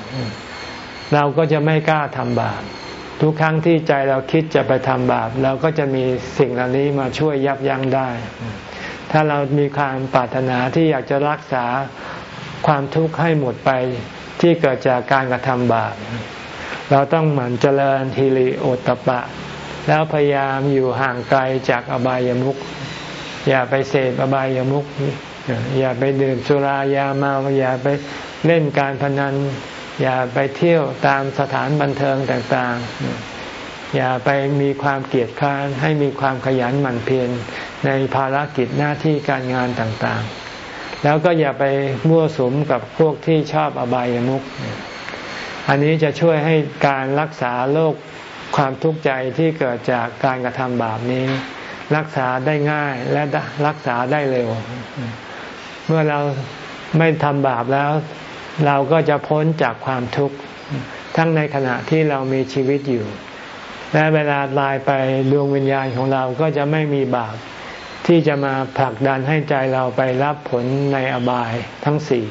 เราก็จะไม่กล้าทำบาปทุกครั้งที่ใจเราคิดจะไปทำบาปเราก็จะมีสิ่งเหล่านี้มาช่วยยับยั้งได้ ถ้าเรามีความปรารถนาที่อยากจะรักษาความทุกข์ให้หมดไปที่เกิดจากการกระทำบาปเราต้องหมั่นเจริญทีริโอตปะ แล้วพยายามอยู่ห่างไกลจากอบายามุขอย่าไปเสพอบายามุข อย่าไปดื่มสุรายาเมาอย่าไปเล่นการพนัน อย่าไปเที่ยวตามสถานบันเทิงต่างๆ อย่าไปมีความเกียดค้านให้มีความขยันหมั่นเพียรในภารกิจหน้าที่การงานต่างๆ แล้วก็อย่าไปมั่วสุมกับพวกที่ชอบอบายามุขอันนี้จะช่วยให้การรักษาโรคความทุกข์ใจที่เกิดจากการกระทำบาปนี้ รักษาได้ง่ายและรักษาได้เร็ว เมื่อเราไม่ทำบาปแล้ว เราก็จะพ้นจากความทุกข์ทั้งในขณะที่เรามีชีวิตอยู่ และเวลาตายไปดวงวิญญาณของเราก็จะไม่มีบาปที่จะมาผลักดันให้ใจเราไปรับผลในอบายทั้งสี่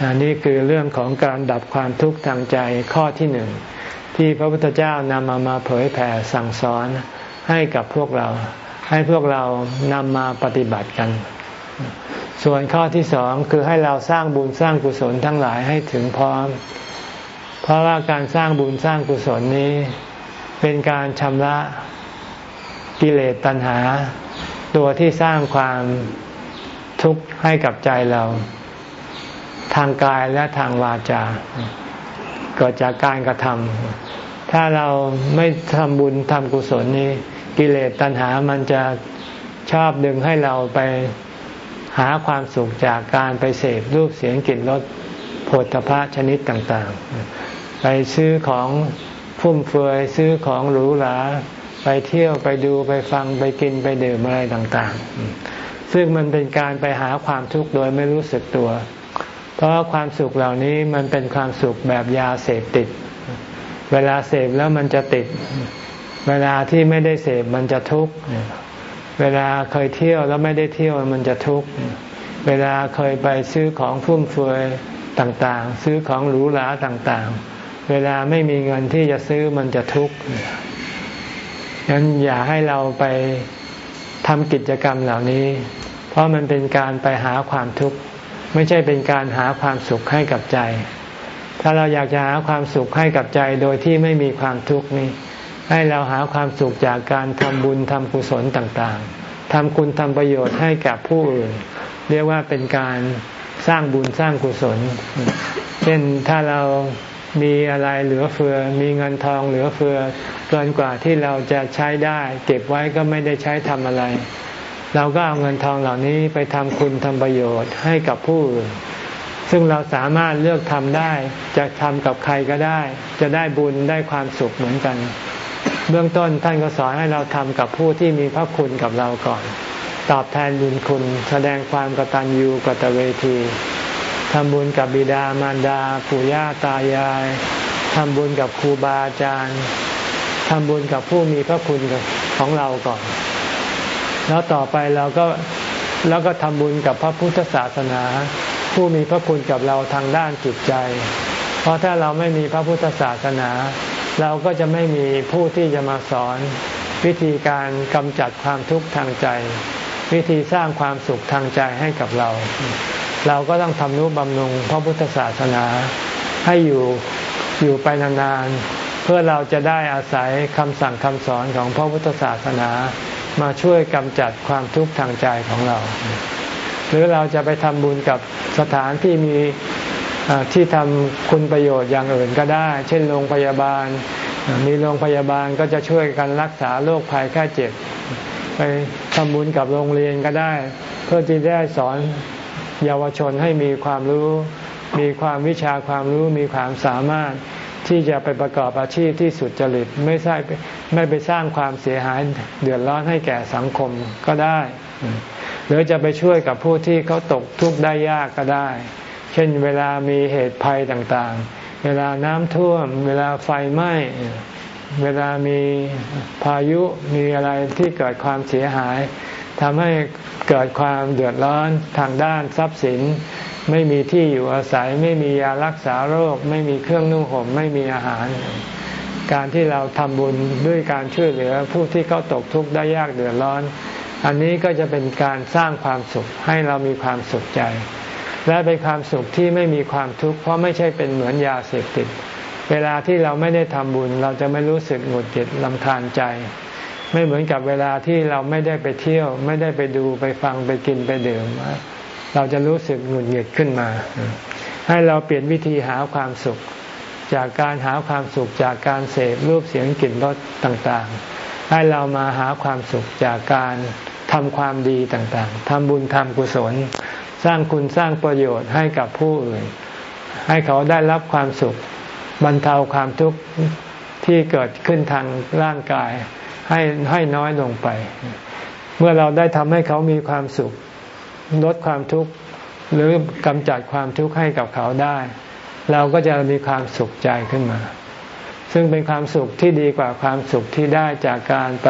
อันนี้คือเรื่องของการดับความทุกข์ทางใจข้อที่หนึ่งที่พระพุทธเจ้านำมามาเผยแผ่สั่งสอนให้กับพวกเรา ให้พวกเรานำมาปฏิบัติกัน ส่วนข้อที่สองคือให้เราสร้างบุญสร้างกุศลทั้งหลายให้ถึงพร้อม เพราะว่าการสร้างบุญสร้างกุศลนี้ เป็นการชำระกิเลสตัณหา ตัวที่สร้างความทุกข์ให้กับใจเรา ทางกายและทางวาจาเกิดจากการกระทำถ้าเราไม่ทำบุญทำกุศลนี้ กิเลสตัณหามันจะชอบดึงให้เราไป หาความสุขจากการไปเสพรูปเสียงกลิ่นรสโผฏฐะชนิดต่างๆ ไปซื้อของฟุ่มเฟือยซื้อของหรูหราไปเที่ยวไปดูไปฟังไปกินไปดื่มอะไรต่างๆ ซึ่งมันเป็นการไปหาความทุกข์โดยไม่รู้สึกตัว เพราะความสุขเหล่านี้มันเป็นความสุขแบบยาเสพติด เวลาเสพแล้วมันจะติด เวลาที่ไม่ได้เสพมันจะทุกข์ เวลาเคยเที่ยวแล้วไม่ได้เที่ยวมันจะทุกข์ เวลาเคยไปซื้อของฟุ่มเฟือยต่างๆ ซื้อของหรูหราต่างๆ เวลาไม่มีเงินที่จะซื้อมันจะทุกข์ฉะนั้นอย่าให้เราไปทำกิจกรรมเหล่านี้ เพราะมันเป็นการไปหาความทุกข์ ไม่ใช่เป็นการหาความสุขให้กับใจ ถ้าเราอยากจะหาความสุขให้กับใจโดยที่ไม่มีความทุกข์นี้ ให้เราหาความสุขจากการทำบุญทำกุศลต่างๆทำคุณทำประโยชน์ให้กับผู้อื่น เรียกว่าเป็นการสร้างบุญสร้างกุศล เช่นถ้าเรามีอะไรเหลือเฟือ มีเงินทองเหลือเฟือ เกินกว่าที่เราจะใช้ได้ เก็บไว้ก็ไม่ได้ใช้ทำอะไร เราก็เอาเงินทองเหล่านี้ไปทำคุณทำประโยชน์ให้กับผู้อื่นซึ่งเราสามารถเลือกทำได้ จะทำกับใครก็ได้ จะได้บุญได้ความสุขเหมือนกัน เบื้องต้นท่านก็สอนให้เราทำกับผู้ที่มีพระคุณกับเราก่อน ตอบแทนบุญคุณ แสดงความกตัญญูกตเวทีทำบุญกับบิดามารดาปู่ย่าตายายทำบุญกับครูบาอาจารย์ทำบุญกับผู้มีพระคุณของเราก่อน แล้วต่อไปเราก็แล้วก็ทำบุญกับพระพุทธศาสนา ผู้มีพระคุณกับเราทางด้านจิตใจ เพราะถ้าเราไม่มีพระพุทธศาสนา เราก็จะไม่มีผู้ที่จะมาสอนวิธีการกำจัดความทุกข์ทางใจ วิธีสร้างความสุขทางใจให้กับเรา เราก็ต้องทำนุบำรุงพระพุทธศาสนาให้อยู่อยู่ไปนานๆเพื่อเราจะได้อาศัยคำสั่งคำสอนของพระพุทธศาสนามาช่วยกำจัดความทุกข์ทางใจของเรา หรือเราจะไปทำบุญกับสถานที่มี ที่ทำคุณประโยชน์อย่างอื่นก็ได้ เช่นโรงพยาบาล มีโรงพยาบาลก็จะช่วยกันรักษาโรคภัยแค่เจ็บ ไปทำบุญกับโรงเรียนก็ได้ เพื่อที่ได้สอนเยาวชนให้มีความรู้ มีความวิชาความรู้ มีความสามารถที่จะไปประกอบอาชีพที่สุดจริตไม่ใช่ไม่ไปสร้างความเสียหายเดือดร้อนให้แก่สังคมก็ได้ หรือจะไปช่วยกับผู้ที่เขาตกทุกข์ได้ยากก็ได้ เช่นเวลามีเหตุภัยต่างๆ เวลาน้ำท่วม เวลาไฟไหม้เวลามีพายุมีอะไรที่เกิดความเสียหายทำให้เกิดความเดือดร้อนทางด้านทรัพย์สิน ไม่มีที่อยู่อาศัย ไม่มียารักษาโรค ไม่มีเครื่องนุ่งห่มไม่มีอาหาร การที่เราทำบุญด้วยการช่วยเหลือผู้ที่เขาตกทุกข์ได้ยากเดือดร้อน อันนี้ก็จะเป็นการสร้างความสุขให้เรามีความสุขใจ และเป็นความสุขที่ไม่มีความทุกข์เพราะไม่ใช่เป็นเหมือนยาเสพติด เวลาที่เราไม่ได้ทำบุญ เราจะไม่รู้สึกหงุดหงิดลำคาญใจ ไม่เหมือนกับเวลาที่เราไม่ได้ไปเที่ยว ไม่ได้ไปดูไปฟังไปกินไปดื่มเราจะรู้สึกหงุดหงิดขึ้นมา ให้เราเปลี่ยนวิธีหาความสุข จากการหาความสุขจากการเสพรูปเสียงกลิ่นรสต่างๆ ให้เรามาหาความสุขจากการทำความดีต่างๆทำบุญทำกุศล สร้างคุณสร้างประโยชน์ให้กับผู้อื่น ให้เขาได้รับความสุขบรรเทาความทุกข์ที่เกิดขึ้นทางร่างกาย ให้ให้น้อยลงไป เมื่อเราได้ทำให้เขามีความสุข ลดความทุกข์หรือกำจัดความทุกข์ให้กับเขาได้ เราก็จะมีความสุขใจขึ้นมา ซึ่งเป็นความสุขที่ดีกว่าความสุขที่ได้จากการไป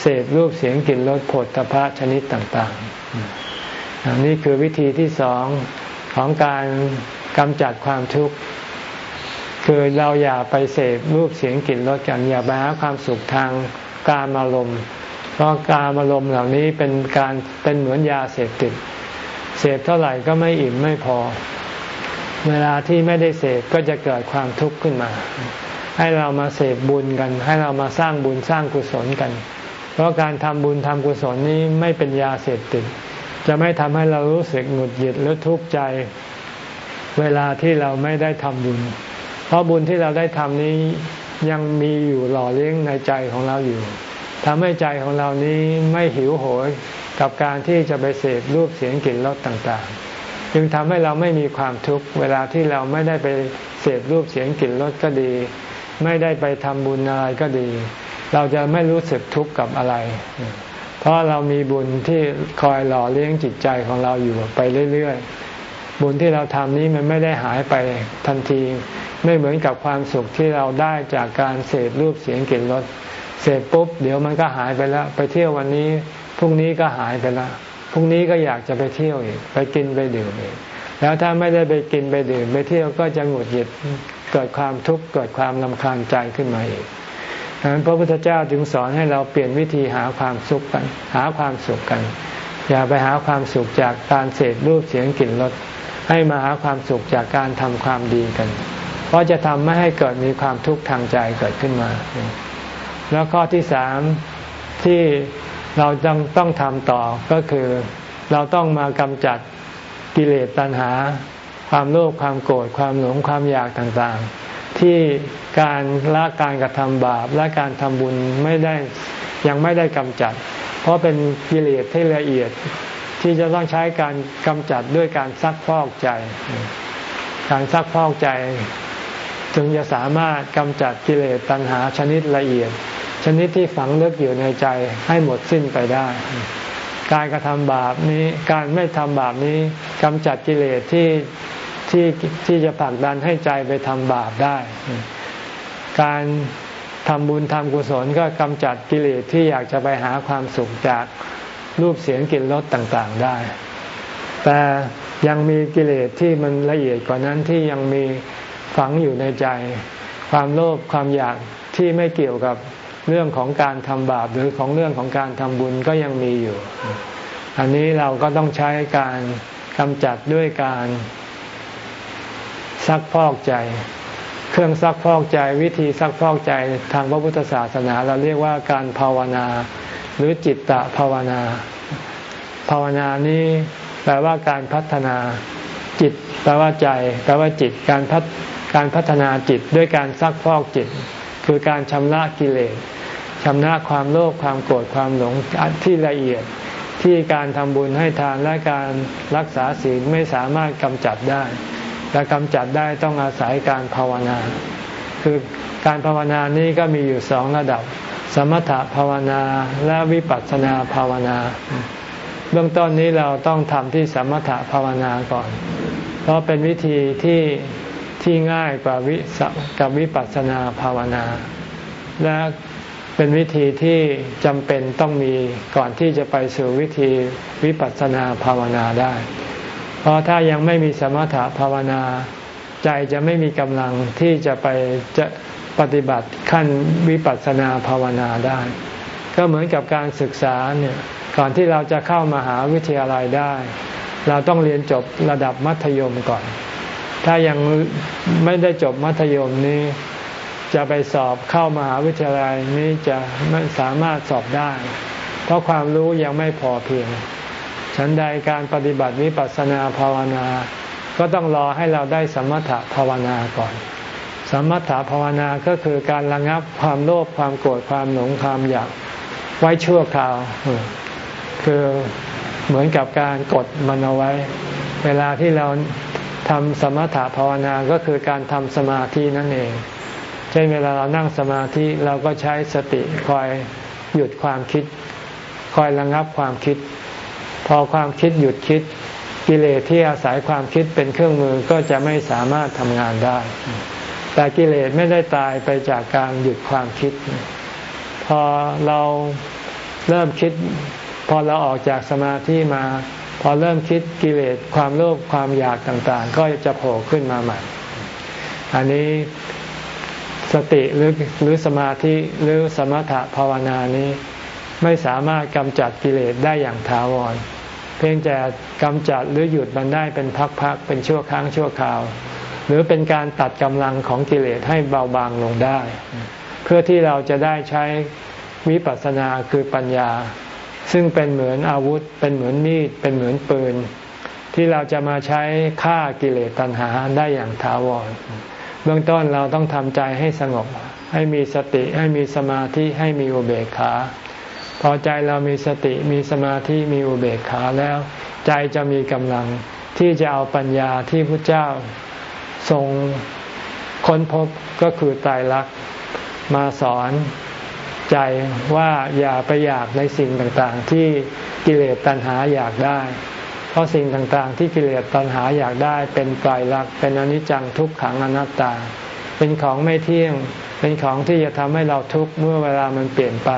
เสพรูปเสียงกลิ่นรสผลตภะชนิดต่าง ๆ นี่คือวิธีที่สองของการกำจัดความทุกข์ คือเราอย่าไปเสพรูปเสียงกลิ่นรสกันอย่าไปหาความสุขทางการอารมณ์เพราะการอารมณ์เหล่านี้เป็นการเป็นเหมือนยาเสพติด เสพเท่าไหร่ก็ไม่อิ่มไม่พอ เวลาที่ไม่ได้เสพก็จะเกิดความทุกข์ขึ้นมา ให้เรามาเสพบุญกัน ให้เรามาสร้างบุญสร้างกุศลกัน เพราะการทำบุญทำกุศลนี้ไม่เป็นยาเสพติด จะไม่ทำให้เรารู้สึกหงุดหงิดหรือทุกข์ใจ เวลาที่เราไม่ได้ทำบุญ เพราะบุญที่เราได้ทำนี้ยังมีอยู่หล่อเลี้ยงในใจของเราอยู่ทำให้ใจของเรานี้ไม่หิวโหยกับการที่จะไปเสพรูปเสียงกลิ่นรสต่างๆ จึงทำให้เราไม่มีความทุกข์เวลาที่เราไม่ได้ไปเสพรูปเสียงกลิ่นรสก็ดี ไม่ได้ไปทำบุญอะไรก็ดี เราจะไม่รู้สึกทุกข์กับอะไร เพราะเรามีบุญที่คอยหล่อเลี้ยงจิตใจของเราอยู่ไปเรื่อยๆ บุญที่เราทำนี้มันไม่ได้หายไปทันที ไม่เหมือนกับความสุขที่เราได้จากการเสพรูปเสียงกลิ่นรสเสร็จปุ๊บ เดี๋ยวมันก็หายไปแล้ว ไปเที่ยววันนี้พรุ่งนี้ก็หายไปแล้วพรุ่งนี้ก็อยากจะไปเที่ยวอีกไปกินไปดื่มอีกแล้วถ้าไม่ได้ไปกินไปดื่มไปเที่ยวก็จะหงุดหงิดเกิดความทุกข์เกิดความลำคาญใจขึ้นมาอีก ดังนั้นพระพุทธเจ้าจึงสอนให้เราเปลี่ยนวิธีหาความสุขกัน หาความสุขกัน อย่าไปหาความสุขจากการเสพรูปเสียงกลิ่นรสให้มาหาความสุขจากการทำความดีกัน เพราะจะทำไม่ให้เกิดมีความทุกข์ทางใจเกิดขึ้นมา แล้วข้อที่สามที่เราต้องต้องทำต่อก็คือ เราต้องมากำจัดกิเลสตัณหา ความโลภความโกรธความหลงความอยากต่างๆ ที่ การละการกระทำบาปและการทำบุญไม่ได้ยังไม่ได้กำจัด เพราะเป็นกิเลสที่ละเอียดที่จะต้องใช้การกำจัดด้วยการซักพอกใจ การซักพอกใจจึงจะสามารถกำจัดกิเลสตัณหาชนิดละเอียด ชนิดที่ฝังลึกอยู่ในใจให้หมดสิ้นไปได้ การกระทำบาปนี้การไม่ทำบาปนี้กำจัดกิเลสที่ที่ที่จะผลักดันให้ใจไปทำบาปได้ การทำบุญทำกุศลก็กำจัดกิเลสที่อยากจะไปหาความสุขจากรูปเสียงกลิ่นรสต่างๆได้ แต่ยังมีกิเลสที่มันละเอียดกว่านั้นที่ยังมีฝังอยู่ในใจ ความโลภความอยากที่ไม่เกี่ยวกับเรื่องของการทำบาปหรือของเรื่องของการทำบุญก็ยังมีอยู่ อันนี้เราก็ต้องใช้การกำจัดด้วยการซักพอกใจ เครื่องซักพอกใจวิธีซักพอกใจทางพระพุทธศาสนา เราเรียกว่าการภาวนา หรือจิตตภาวนา ภาวนานี้แปลว่าการพัฒนาจิต แปลว่าใจ แปลว่าจิตการพัฒการพัฒนาจิตด้วยการซักพอกจิต คือการชำระกิเลสชำระความโลภความโกรธความหลงที่ละเอียดที่การทำบุญให้ทานและการรักษาศีลไม่สามารถกำจัดได้ และกำจัดได้ต้องอาศัยการภาวนา คือการภาวนานี้ก็มีอยู่สองระดับ สมถภาวนาและวิปัสสนาภาวนา เบื้องต้นนี้เราต้องทำที่สมถภาวนาก่อน เพราะเป็นวิธีที่ที่ง่ายกว่าวิกับวิปัสสนาภาวนา และเป็นวิธีที่จำเป็นต้องมีก่อนที่จะไปสู่วิธีวิปัสสนาภาวนาได้เราะถ้ายังไม่มีสมถะภาวนา ใจจะไม่มีกำลังที่จะไปจะปฏิบัติขั้นวิปัสสนาภาวนาได้ ก็เหมือนกับการศึกษาเนี่ยก่อนที่เราจะเข้ามาหาวิทยาลัยได้ เราต้องเรียนจบระดับมัธยมก่อน ถ้ายังไม่ได้จบมัธยมนี้ จะไปสอบเข้ามาหาวิทยาลัยนี้จะไม่สามารถสอบได้ เพราะความรู้ยังไม่พอเพียง ฉันใดการปฏิบัติวิปัสสนาภาวนา ก็ต้องรอให้เราได้สมถะภาวนาก่อน สมถะภาวนาก็คือการระงับความโลภความโกรธความหลงความอยากไว้ชั่วคราว คือเหมือนกับการกดมันเอาไว้ เวลาที่เราทำสมถะภาวนาก็คือการทำสมาธินั่นเอง เช่นเวลาเรานั่งสมาธิเราก็ใช้สติคอยหยุดความคิด คอยระงับความคิด พอความคิดหยุดคิด กิเลสที่อาศัยความคิดเป็นเครื่องมือก็จะไม่สามารถทำงานได้ แต่กิเลสไม่ได้ตายไปจากการหยุดความคิด พอเราเริ่มคิด พอเราออกจากสมาธิมา พอเริ่มคิดกิเลสความโลภความอยากต่างๆ ก็จะโผล่ขึ้นมาใหม่ อันนี้สติหรือหรือสมาธิหรือสมถะภาวนานี้ ไม่สามารถกำจัดกิเลสได้อย่างถาวร เพียงแต่กำจัดหรือหยุดมันได้เป็นพักๆเป็นชั่วครั้งชั่วคราว หรือเป็นการตัดกำลังของกิเลสให้เบาบางลงได้ เพื่อที่เราจะได้ใช้วิปัสสนาคือปัญญา ซึ่งเป็นเหมือนอาวุธ เป็นเหมือนมีด เป็นเหมือนปืน ที่เราจะมาใช้ฆ่ากิเลสตัณหาได้อย่างถาวรเบื้องต้นเราต้องทำใจให้สงบ ให้มีสติให้มีสมาธิให้มีอุเบกขา พอใจเรามีสติมีสมาธิมีอุเบกขาแล้ว ใจจะมีกำลังที่จะเอาปัญญาที่พระเจ้าทรงค้นพบก็คือตายรักมาสอนใจว่าอย่าไปอยากในสิ่งต่างๆ ที่กิเลสตัณหาอยากได้ เพราะสิ่งต่างๆ ที่กิเลสตัณหาอยากได้ เป็นตายรักเป็นอนิจจังทุกขังอนัตตา เป็นของไม่เที่ยง เป็นของที่จะทำให้เราทุกข์เมื่อเวลามันเปลี่ยนไป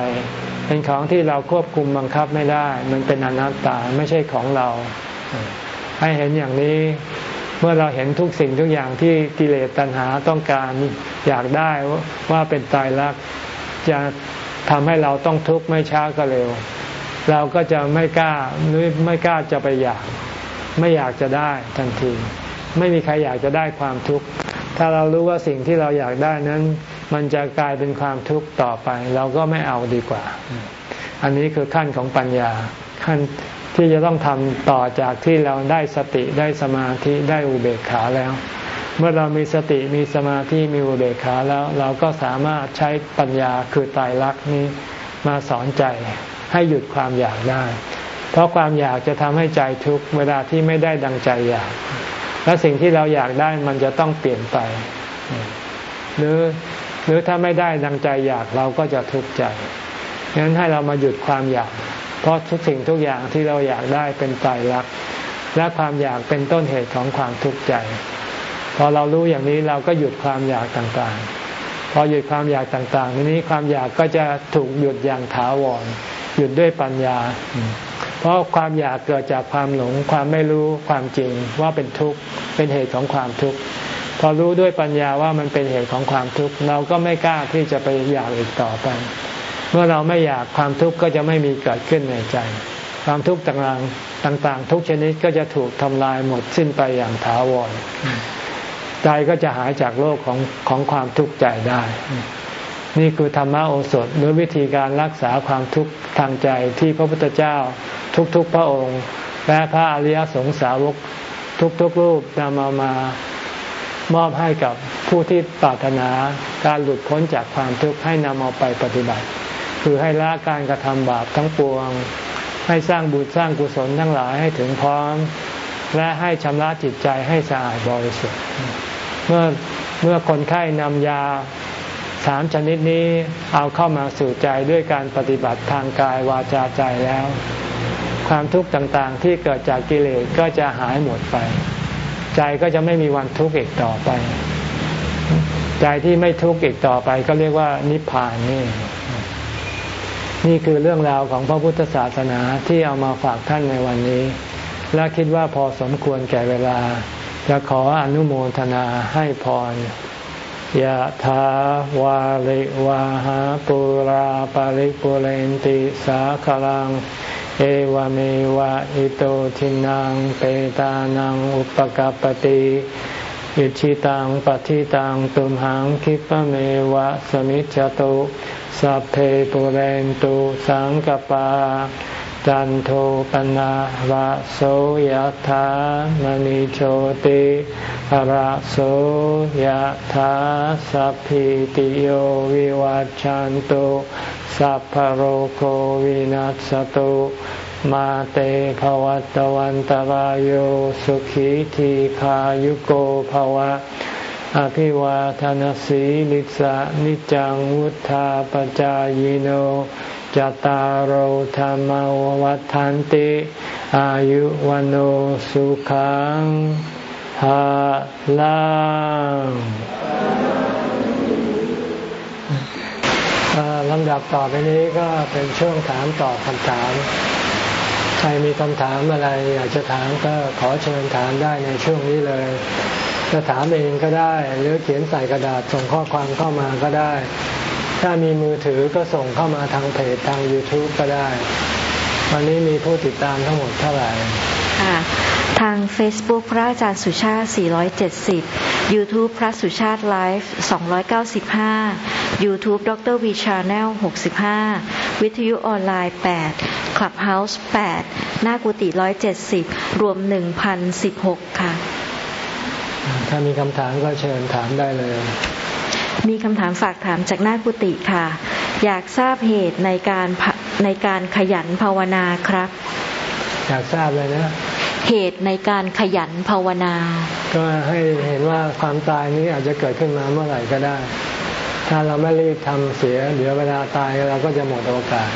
เป็นของที่เราควบคุมบังคับไม่ได้ มันเป็นอนัตตาไม่ใช่ของเรา ให้เห็นอย่างนี้ เมื่อเราเห็นทุกสิ่งทุกอย่างที่กิเลสตัณหาต้องการอยากได้ว่าเป็นตายรักจะทำให้เราต้องทุกข์ไม่ช้าก็เร็ว เราก็จะไม่กล้าหรือไม่กล้าจะไปอยาก ไม่อยากจะได้ทันที ไม่มีใครอยากจะได้ความทุกข์ถ้าเรารู้ว่าสิ่งที่เราอยากได้นั้น มันจะกลายเป็นความทุกข์ต่อไป เราก็ไม่เอาดีกว่า อันนี้คือขั้นของปัญญาขั้นที่จะต้องทำต่อจากที่เราได้สติได้สมาธิได้อุเบกขาแล้ว เมื่อเรามีสติมีสมาธิมีอุเบกขาแล้ว เราก็สามารถใช้ปัญญาคือตายรักนี้มาสอนใจให้หยุดความอยากได้ เพราะความอยากจะทำให้ใจทุกข์เวลาที่ไม่ได้ดังใจอยาก และสิ่งที่เราอยากได้มันจะต้องเปลี่ยนไป หรือ หรือถ้าไม่ได้ดังใจอยากเราก็จะทุกข์ใจงั้นให้เรามาหยุดความอยาก เพราะทุกสิ่งทุกอย่างที่เราอยากได้เป็นตายรัก และความอยากเป็นต้นเหตุของความทุกข์ใจ พอเรารู้อย่างนี้เราก็หยุดความอยากต่างๆ พอหยุดความอยากต่างๆทีนี้ความอยากก็จะถูกหยุดอย่างถาวรหยุดด้วยปัญญา เพราะความอยากเกิดจากความหลง ความไม่รู้ความจริงว่าเป็นทุกข์เป็นเหตุของความทุกข์ พอรู้ด้วยปัญญาว่ามันเป็นเหตุของความทุกข์เราก็ไม่กล้าที่จะไปอยากอีกต่อไป เมื่อเราไม่อยากความทุกข์ก็จะไม่มีเกิดขึ้นในใจ ความทุกข์ต่างๆต่างๆ ทุกชนิดก็จะถูกทำลายหมดสิ้นไปอย่างถาวรใจก็จะหายจากโลกของของความทุกข์ใจได้ นี่คือธรรมโอสถหรือวิธีการรักษาความทุกข์ทางใจที่พระพุทธเจ้าทุกๆพระองค์ และพระอริยสงสาวกทุกๆรูปนำมามา มอบให้กับผู้ที่ปรารถนาการหลุดพ้นจากความทุกข์ให้นำเอาไปปฏิบัติ คือให้ละการกระทำบาปทั้งปวง ให้สร้างบุญสร้างกุศลทั้งหลายให้ถึงพร้อม และให้ชำระจิตใจให้สะอาดบริสุทธิ์เมื่อเมื่อคนไข้นำยาสามชนิดนี้เอาเข้ามาสู่ใจด้วยการปฏิบัติทางกายวาจาใจแล้ว ความทุกข์ต่างๆที่เกิดจากกิเลสก็จะหายหมดไป ใจก็จะไม่มีวันทุกข์อีกต่อไป ใจที่ไม่ทุกข์อีกต่อไป ก็เรียกว่านิพพานนี่นี่คือเรื่องราวของพระพุทธศาสนาที่เอามาฝากท่านในวันนี้ และคิดว่าพอสมควรแก่เวลา จะขออนุโมทนาให้พรยะถาวาริวาหาปุราปาริปุเรนติสาคลัง เอวเมวะอิโตทินังเปตานังอุปกปติอิชิตังปฏิตังตุมหังคิปเมวะสมิจจตุสัพเพปุเรนตุสังกปา จันโทปนะระโสยธามณิโชติระโสยธาสัพพิติโยวิวัจจันตุสัพพโรโควินัสตุมาเตภวัตวันตารโยสุขีทีขายุโกภวะ อภิวาทานสีลิสะนิจังวุธาปจายโน จตารโธรรมวัฏานติ อายุวันโอสุขังภาลังลำดับต่อไปนี้ก็เป็นช่วงถามตอบคำถาม ใครมีคำถามอะไรอยากจะถามก็ขอเชิญถามได้ในช่วงนี้เลย จะถามเองก็ได้ หรือเขียนใส่กระดาษส่งข้อความเข้ามาก็ได้ ถ้ามีมือถือก็ส่งเข้ามาทางเพจทาง YouTube ก็ได้ วันนี้มีผู้ติดตามทั้งหมดเท่าไหร่ค่ะทาง Facebook พระอาจารย์สุชาติ 470 YouTube พระสุชาติไลฟ์295 YouTube ดรวี Channel 65 วิทยุออนไลน์ 8 Clubhouse 8 หน้ากุฏิ170 รวม 1,016 ค่ะ ถ้ามีคำถามก็เชิญถามได้เลย มีคำถามฝากถามจากหน้ากุฏิค่ะ อยากทราบเหตุในการในการขยันภาวนาครับ อยากทราบเลยนะเหตุในการขยันภาวนา ก็ให้เห็นว่าความตายนี้อาจจะเกิดขึ้นมาเมื่อไหร่ก็ได้ ถ้าเราไม่รีบทำเสียเดี๋ยวเวลาตายเราก็จะหมดโอกาส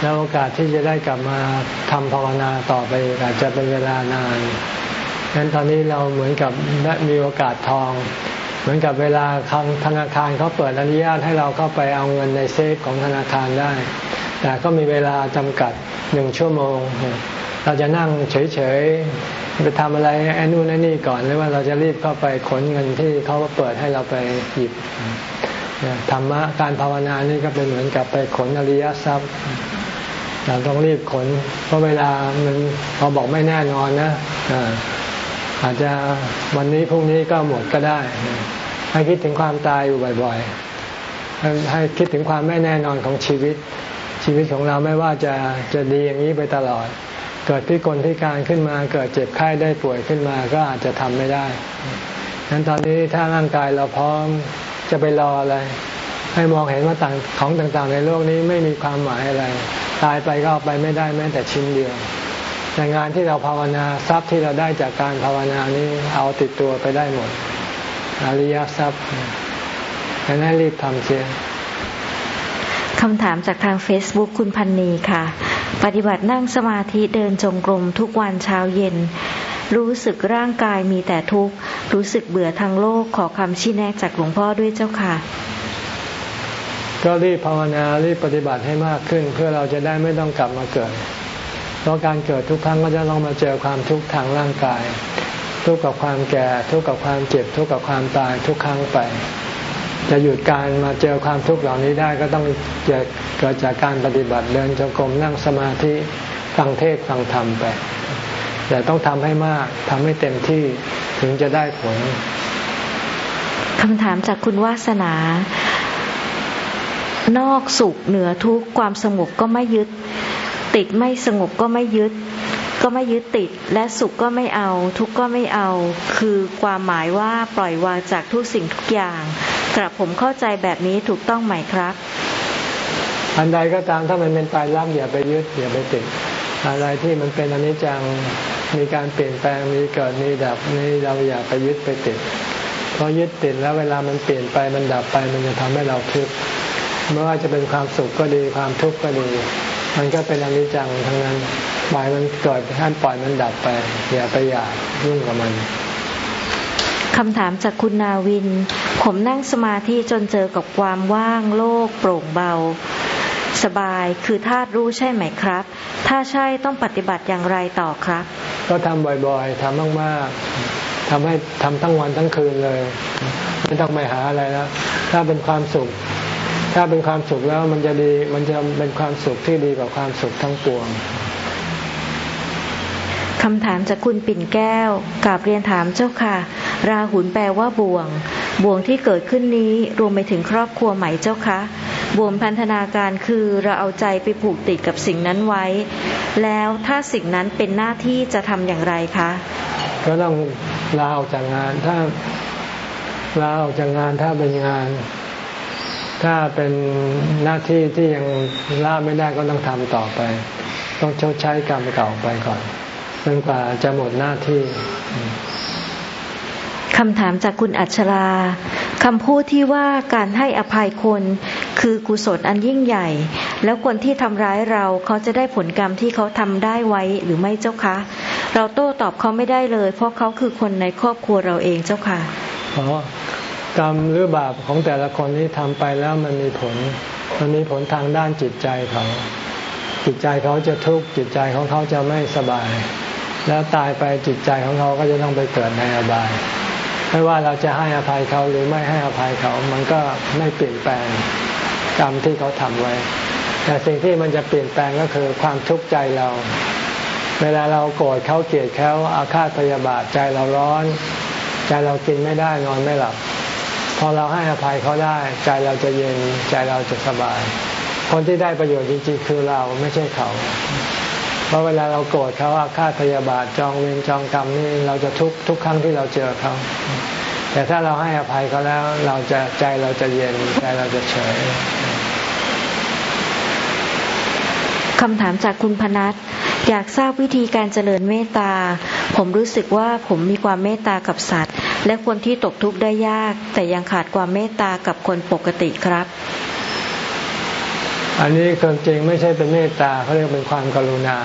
แล้วโอกาสที่จะได้กลับมาทำภาวนาต่อไปอาจจะเป็นเวลานานงั้นตอนนี้เราเหมือนกับได้มีโอกาสทอง เหมือนกับเวลาธนาคารเขาเปิดอนุญาตให้เราเข้าไปเอาเงินในเซฟของธนาคารได้ แต่ก็มีเวลาจำกัดหนึ่งชั่วโมง เราจะนั่งเฉยๆไปทำอะไรไอ้นู่นไอ้นี่ก่อนหรือว่าเราจะรีบเข้าไปขนเงินที่เขาเปิดให้เราไปหยิบธรรมะการภาวนานี่ก็เป็นเหมือนกับไปขนอริยทรัพย์ เราต้องรีบขน เพราะเวลามันเราบอกไม่แน่นอนนะ อาจจะวันนี้พรุ่งนี้ก็หมดก็ได้ ให้คิดถึงความตายอยู่บ่อยๆ ให้คิดถึงความไม่แน่นอนของชีวิต ชีวิตของเราไม่ว่าจะจะดีอย่างนี้ไปตลอด เกิดพิกลพิการขึ้นมาเกิดเจ็บไข้ได้ป่วยขึ้นมาก็อาจจะทำไม่ได้ฉะนั้นตอนนี้ถ้าร่างกายเราพร้อมจะไปรออะไร ให้มองเห็นว่าต่างของต่างๆ ในโลกนี้ไม่มีความหมายอะไร ตายไปก็เอาไปไม่ได้แม้แต่ชิ้นเดียว แต่งานที่เราภาวนาทรัพย์ที่เราได้จากการภาวนานี้เอาติดตัวไปได้หมด อริยทรัพย์ดังนั้นรีบทำเสียคำถามจากทาง Facebook คุณพันนีค่ะ ปฏิบัตินั่งสมาธิเดินจงกรมทุกวันเช้าเย็น รู้สึกร่างกายมีแต่ทุกข์ รู้สึกเบื่อทางโลกขอคำชี้แนะจากหลวงพ่อด้วยเจ้าค่ะ ก็รีบภาวนารีบปฏิบัติให้มากขึ้น เพื่อเราจะได้ไม่ต้องกลับมาเกิด เพราะการเกิดทุกครั้งก็จะต้องมาเจอความทุกข์ทางร่างกาย ทุกข์กับความแก่ ทุกข์กับความเจ็บ ทุกข์กับความตายทุกครั้งไป จะหยุดการมาเจอความทุกข์เหล่านี้ได้ก็ต้องเกิดจากการปฏิบัติเดินจงกรมนั่งสมาธิฟังเทศฟังธรรมไป แต่ต้องทำให้มากทำให้เต็มที่ถึงจะได้ผลคำถามจากคุณวาสนา นอกสุขเหนือทุกความสงบก็ไม่ยึด ติดไม่สงบก็ไม่ยึด ก็ไม่ยึดติด และสุขก็ไม่เอา ทุกก็ไม่เอา คือความหมายว่าปล่อยวางจากทุกสิ่งทุกอย่าง กระผมเข้าใจแบบนี้ถูกต้องไหมครับ อันใดก็ตามถ้ามันเป็นตายรักอย่าไปยึดอย่าไปติด อะไรที่มันเป็นอนิจจังมีการเปลี่ยนแปลงมีเกิดมีดับนี่เราอย่าไปยึดไปติดเพราะยึดติดแล้วเวลามันเปลี่ยนไปมันดับไปมันจะทำให้เราทุกข์ไม่ว่าจะเป็นความสุขก็ดีความทุกข์ก็ดี มันก็เป็นอนิจจังทั้งนั้นปล่อยมันเกิดท่านปล่อยมันดับไป อย่าไปอยากยุ่งกับมันคำถามจากคุณนาวิน ผมนั่งสมาธิจนเจอกับความว่างโล่งโปร่งเบา สบายคือธาตุรู้ใช่ไหมครับ ถ้าใช่ต้องปฏิบัติอย่างไรต่อครับ ก็ทำบ่อยๆทำมากทำให้ทำทั้งวันทั้งคืนเลย ไม่ต้องไปหาอะไรแล้ว ถ้าเป็นความสุข ถ้าเป็นความสุขแล้วมันจะดีมันจะเป็นความสุขที่ดีกว่าความสุขทั้งปวงคำถามจากคุณปิ่นแก้วกาบเรียนถามเจ้าค่ะ ราหุนแปลว่าบ่วง บ่วงที่เกิดขึ้นนี้รวมไปถึงครอบครัวใหม่เจ้าคะบ่วงพันธนาการคือเราเอาใจไปผูกติดกับสิ่งนั้นไว้ แล้วถ้าสิ่งนั้นเป็นหน้าที่จะทำอย่างไรคะ ก็ต้องลาออกจากงานถ้าลาออกจากงานถ้าเป็นงาน ถ้าเป็นหน้าที่ที่ยังลาไม่ได้ก็ต้องทำต่อไป ต้องชดใช้กรรมเก่าไปก่อนจนกว่าจะหมดหน้าที่คำถามจากคุณอัชราคำพูดที่ว่าการให้อภัยคนคือกุศลอันยิ่งใหญ่ แล้วคนที่ทำร้ายเราเขาจะได้ผลกรรมที่เขาทำได้ไว้หรือไม่เจ้าคะ เราโต้ตอบเขาไม่ได้เลย เพราะเขาคือคนในครอบครัวเราเองเจ้าค่ะอ๋อ กรรมหรือบาปของแต่ละคนที่ทำไปแล้วมันมีผล มันมีผลทางด้านจิตใจเขาจิตใจเขาจะทุกข์จิตใจของเขาจะไม่สบาย แล้วตายไปจิตใจของเขาก็จะต้องไปเกิดในอบาย ไม่ว่าเราจะให้อภัยเขาหรือไม่ให้อภัยเขา มันก็ไม่เปลี่ยนแปลงกรรมที่เขาทำไว้ แต่สิ่งที่มันจะเปลี่ยนแปลงก็คือความทุกข์ใจเรา เวลาเราโกรธเขาเกลียดเขาอาฆาตพยาบาทใจเราร้อน ใจเรากินไม่ได้นอนไม่หลับ อเราให้อภัยเขาได้ใจเราจะเย็นใจเราจะสบาย คนที่ได้ประโยชน์จริงๆคือเราไม่ใช่เขา เพราะเวลาเราโกรธเขาอาฆาตพยาบาทจองเวรจองกรรมนี่เราจะทุกทุกครั้งที่เราเจอเขา แต่ถ้าเราให้อภัยเขาแล้วเราจะใจเราจะเย็นใจเราจะเฉยคำถามจากคุณพนัทอยากทราบวิธีการเจริญเมตตา ผมรู้สึกว่าผมมีความเมตตากับสัตว์ และคนที่ตกทุกข์ได้ยาก แต่ยังขาดความเมตตากับคนปกติครับ อันนี้ความจริงไม่ใช่เป็นเมตตาเขาเรียกเป็นความกรุณา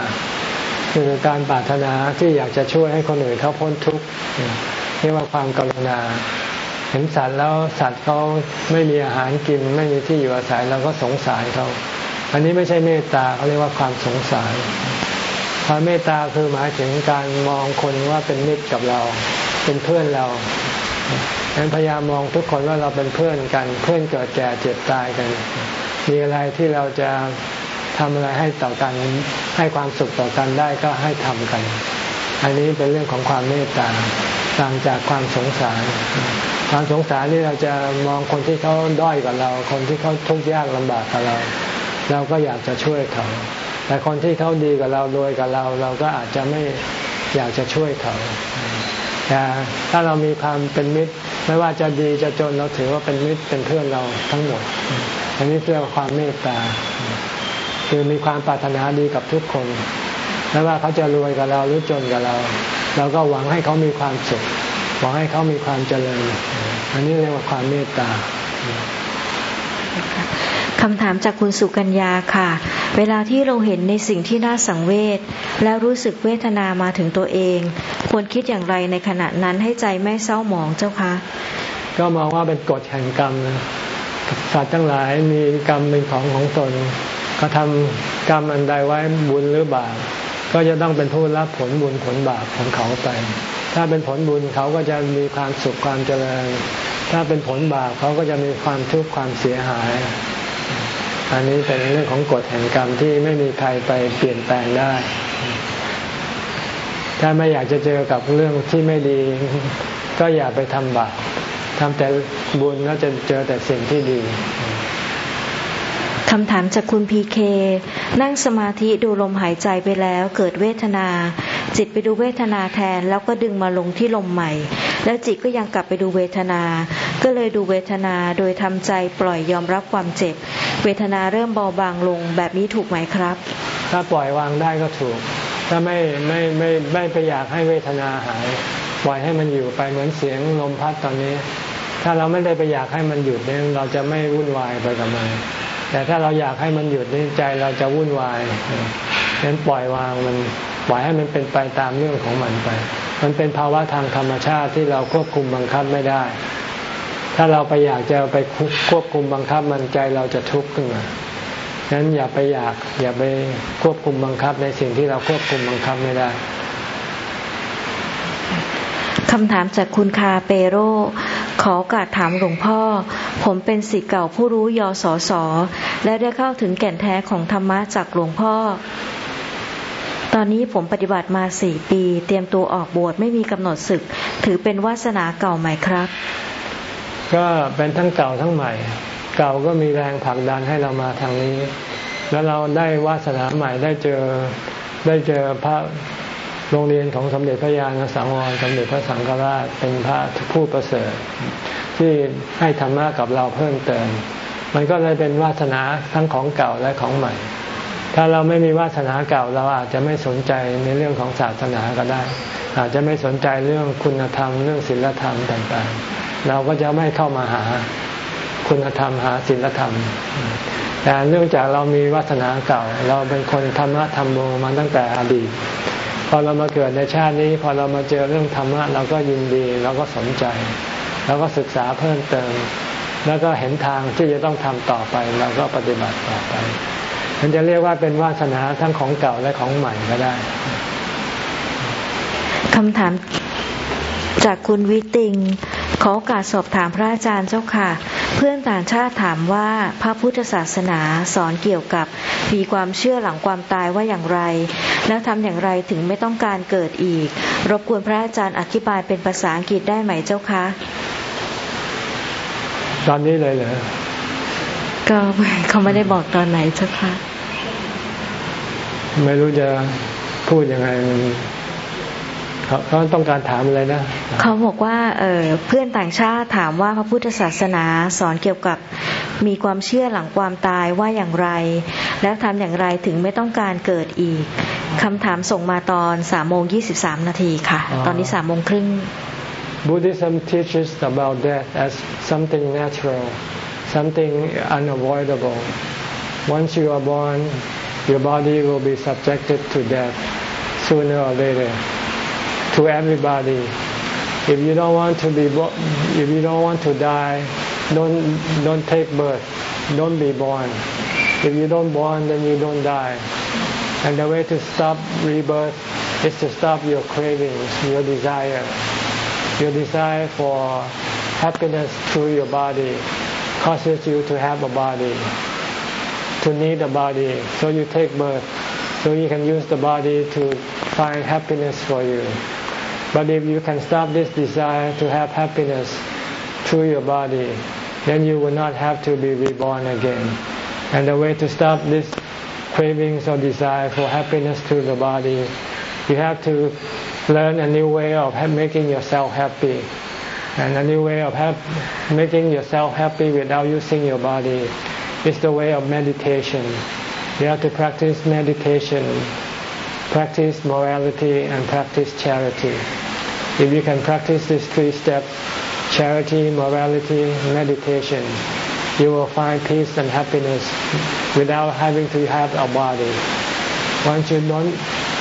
คือการปรารถนาที่อยากจะช่วยให้คนอื่นเขาพ้นทุกข์เรียกว่าความกรุณา เห็นสัตว์แล้วสัตว์เขาไม่มีอาหารกิน ไม่มีที่อยู่อาศัยเราก็สงสารเขาอันนี้ไม่ใช่เมตตาเขาเรียกว่าความสงสารความเมตตาคือหมายถึงการมองคนว่าเป็นมิตรกับเรา เป็นเพื่อนเราดังนั้นพยายามมองทุกคนว่าเราเป็นเพื่อนกัน เพื่อนเกิดแก่เจ็บตายกัน มีอะไรที่เราจะทำอะไรให้ต่อกันให้ความสุขต่อกันได้ก็ให้ทำกัน อันนี้เป็นเรื่องของความเมตตาต่างจากความสงสาร ความสงสารนี่เราจะมองคนที่เขาด้อยกับเรา คนที่เขาทุกข์ยากลำบากกับเรา เราก็อยากจะช่วยเขา แต่คนที่เขาดีกับเรารวยกับเรา เราก็อาจจะไม่อยากจะช่วยเขา แต่ถ้าเรามีความเป็นมิตร ไม่ว่าจะดีจะจนเราถือว่าเป็นมิตรเป็นเพื่อนเราทั้งหมด อันนี้เรียกว่าความเมตตา คือมีความปรารถนาดีกับทุกคน ไม่ว่าเขาจะรวยกับเราหรือจนกับเรา เราก็หวังให้เขามีความสุขหวังให้เขามีความเจริญ อันนี้เรียกว่าความเมตตาำถามจากคุณสุกัญญาค่ะ เวลาที่เราเห็นในสิ่งที่น่าสังเวชแล้วรู้สึกเวทนามาถึงตัวเอง ควรคิดอย่างไรในขณะนั้นให้ใจไม่เศร้าหมองเจ้าคะ ก็มองว่าเป็นกฎแห่งกรรมนะสัตว์ทั้งหลายมีกรรมเป็นของของตนเขาทำกรรมอันใดไว้บุญหรือบาปก็จะต้องเป็นผู้รับผลบุญผลบาปของเขาไป ถ้าเป็นผลบุญเขาก็จะมีความสุขความเจริญ ถ้าเป็นผลบาปเขาก็จะมีความทุกข์ความเสียหาย อันนี้เป็นเรื่องของกฎแห่งกรรมที่ไม่มีใครไปเปลี่ยนแปลงได้ ถ้าไม่อยากจะเจอกับเรื่องที่ไม่ดี ก็อย่าไปทำบาปทำแต่บุญก็จะเจอแต่สิ่งที่ดีคำถามจากคุณพีเค นั่งสมาธิดูลมหายใจไปแล้วเกิดเวทนา จิตไปดูเวทนาแทน แล้วก็ดึงมาลงที่ลมใหม่ แล้วจิตก็ยังกลับไปดูเวทนา ก็เลยดูเวทนาโดยทำใจปล่อยยอมรับความเจ็บ เวทนาเริ่มเบาบางลงแบบนี้ถูกไหมครับ ถ้าปล่อยวางได้ก็ถูก ถ้าไม่ไม่ไม่ไม่ไปอยากให้เวทนาหาย ปล่อยให้มันอยู่ไปเหมือนเสียงลมพัดตอนนี้ ถ้าเราไม่ได้ไปอยากให้มันหยุดเนี่ยเราจะไม่วุ่นวายไปกับมันแต่ถ้าเราอยากให้มันหยุดนี่ใจเราจะวุ่นวาย ฉะนั้นปล่อยวางมันปล่อยให้มันเป็นไปตามเรื่องของมันไป มันเป็นภาวะทางธรรมชาติที่เราควบคุมบังคับไม่ได้ ถ้าเราไปอยากจะไปควบคุมบังคับมันใจเราจะทุกข์ขึ้นมาฉะนั้นอย่าไปอยากอย่าไปควบคุมบังคับในสิ่งที่เราควบคุมบังคับไม่ได้คำถามจากคุณคาเปโร ขอโอกาสถามหลวงพ่อ ผมเป็นศิษย์เก่าผู้รู้ยศสและได้เข้าถึงแก่นแท้ของธรรมะจากหลวงพ่อ อนนี้ผมปฏิบัติมาสี่ปี เตรียมตัวออกบวชไม่มีกำหนดศึก ถือเป็นวาสนาเก่าไหม่ครับ ก็เป็นทั้งเก่าทั้งใหม่ เก่าก็มีแรงผลักดันให้เรามาทางนี้ แล้วเราได้วาสนาใหม่ได้เจอได้เจอพระโรงเรียนของสมเด็จพระญาณสังวรสมเด็จพระสังฆราชเป็นพระผู้ประเสริฐ ที่ให้ธรรมะกับเราเพิ่มเติม มันก็เลยเป็นวาสนาทั้งของเก่าและของใหม่ ถ้าเราไม่มีวาสนาเก่า เราอาจจะไม่สนใจในเรื่องของศาสนาก็ได้ อาจจะไม่สนใจเรื่องคุณธรรม เรื่องศีลธรรมต่างๆ เราก็จะไม่เข้ามาหาคุณธรรมหาศีลธรรม แต่เนื่องจากเรามีวาสนาเก่า เราเป็นคนธรรมะธรรมโมมาตั้งแต่อดีตพอเรามาเกิดในชาตินี้ พอเรามาเจอเรื่องธรรมะเราก็ยินดีเราก็สนใจเราก็ศึกษาเพิ่มเติม แล้วก็เห็นทางที่จะต้องทำต่อไปเราก็ปฏิบัติต่อไป มันจะเรียกว่าเป็นวาสนาทั้งของเก่าและของใหม่ก็ได้คำถามจากคุณวิติง ขอโอกาสสอบถามพระอาจารย์เจ้าค่ะ เพื่อนต่างชาติถามว่าพระพุทธศาสนาสอนเกี่ยวกับมีความเชื่อหลังความตายว่าอย่างไร แล้วทำอย่างไรถึงไม่ต้องการเกิดอีก รบกวนพระอาจารย์อธิบายเป็นภาษาอังกฤษได้ไหมเจ้าคะ ตอนนี้เลยเหรอ ก็เขาไม่ได้บอกตอนไหนเจ้าค่ะ ไม่รู้จะพูดยังไงเขาต้องการถามอะไรนะ เขาบอกว่าเเพื่อนต่างชาติถามว่าพระพุทธศาสนาสอนเกี่ยวกับมีความเชื่อหลังความตายว่าอย่างไร แล้วทำอย่างไรถึงไม่ต้องการเกิดอีกคำถามส่งมาตอนสามโมงยี่สิบสามนาทีค่ะตอนนี้สามโมงครึ่ง Buddhism teaches about death as something natural, something unavoidable. Once you are born, your body will be subjected to death sooner or later. to everybody. If you don't want to be, if you don't want to die, don't don't take birth. Don't be born. If you don't born, then you don't die. And the way to stop rebirth is to stop your cravings, your desire. Your desire for happiness through your body causes you to have a body, to need a body. So you take birth, so you can use the body to find happiness for you. But if you can stop this desire to have happiness through your body, then you will not have to be reborn again. And the way to stop this cravings or desire for happiness through the body, you have to learn a new way of making yourself happy. And a new way of making yourself happy without using your body is the way of meditation. You have to practice meditation practice morality and practice charity. If you can practice these three steps, charity, morality, meditation, you will find peace and happiness without having to have a body. Once you don't,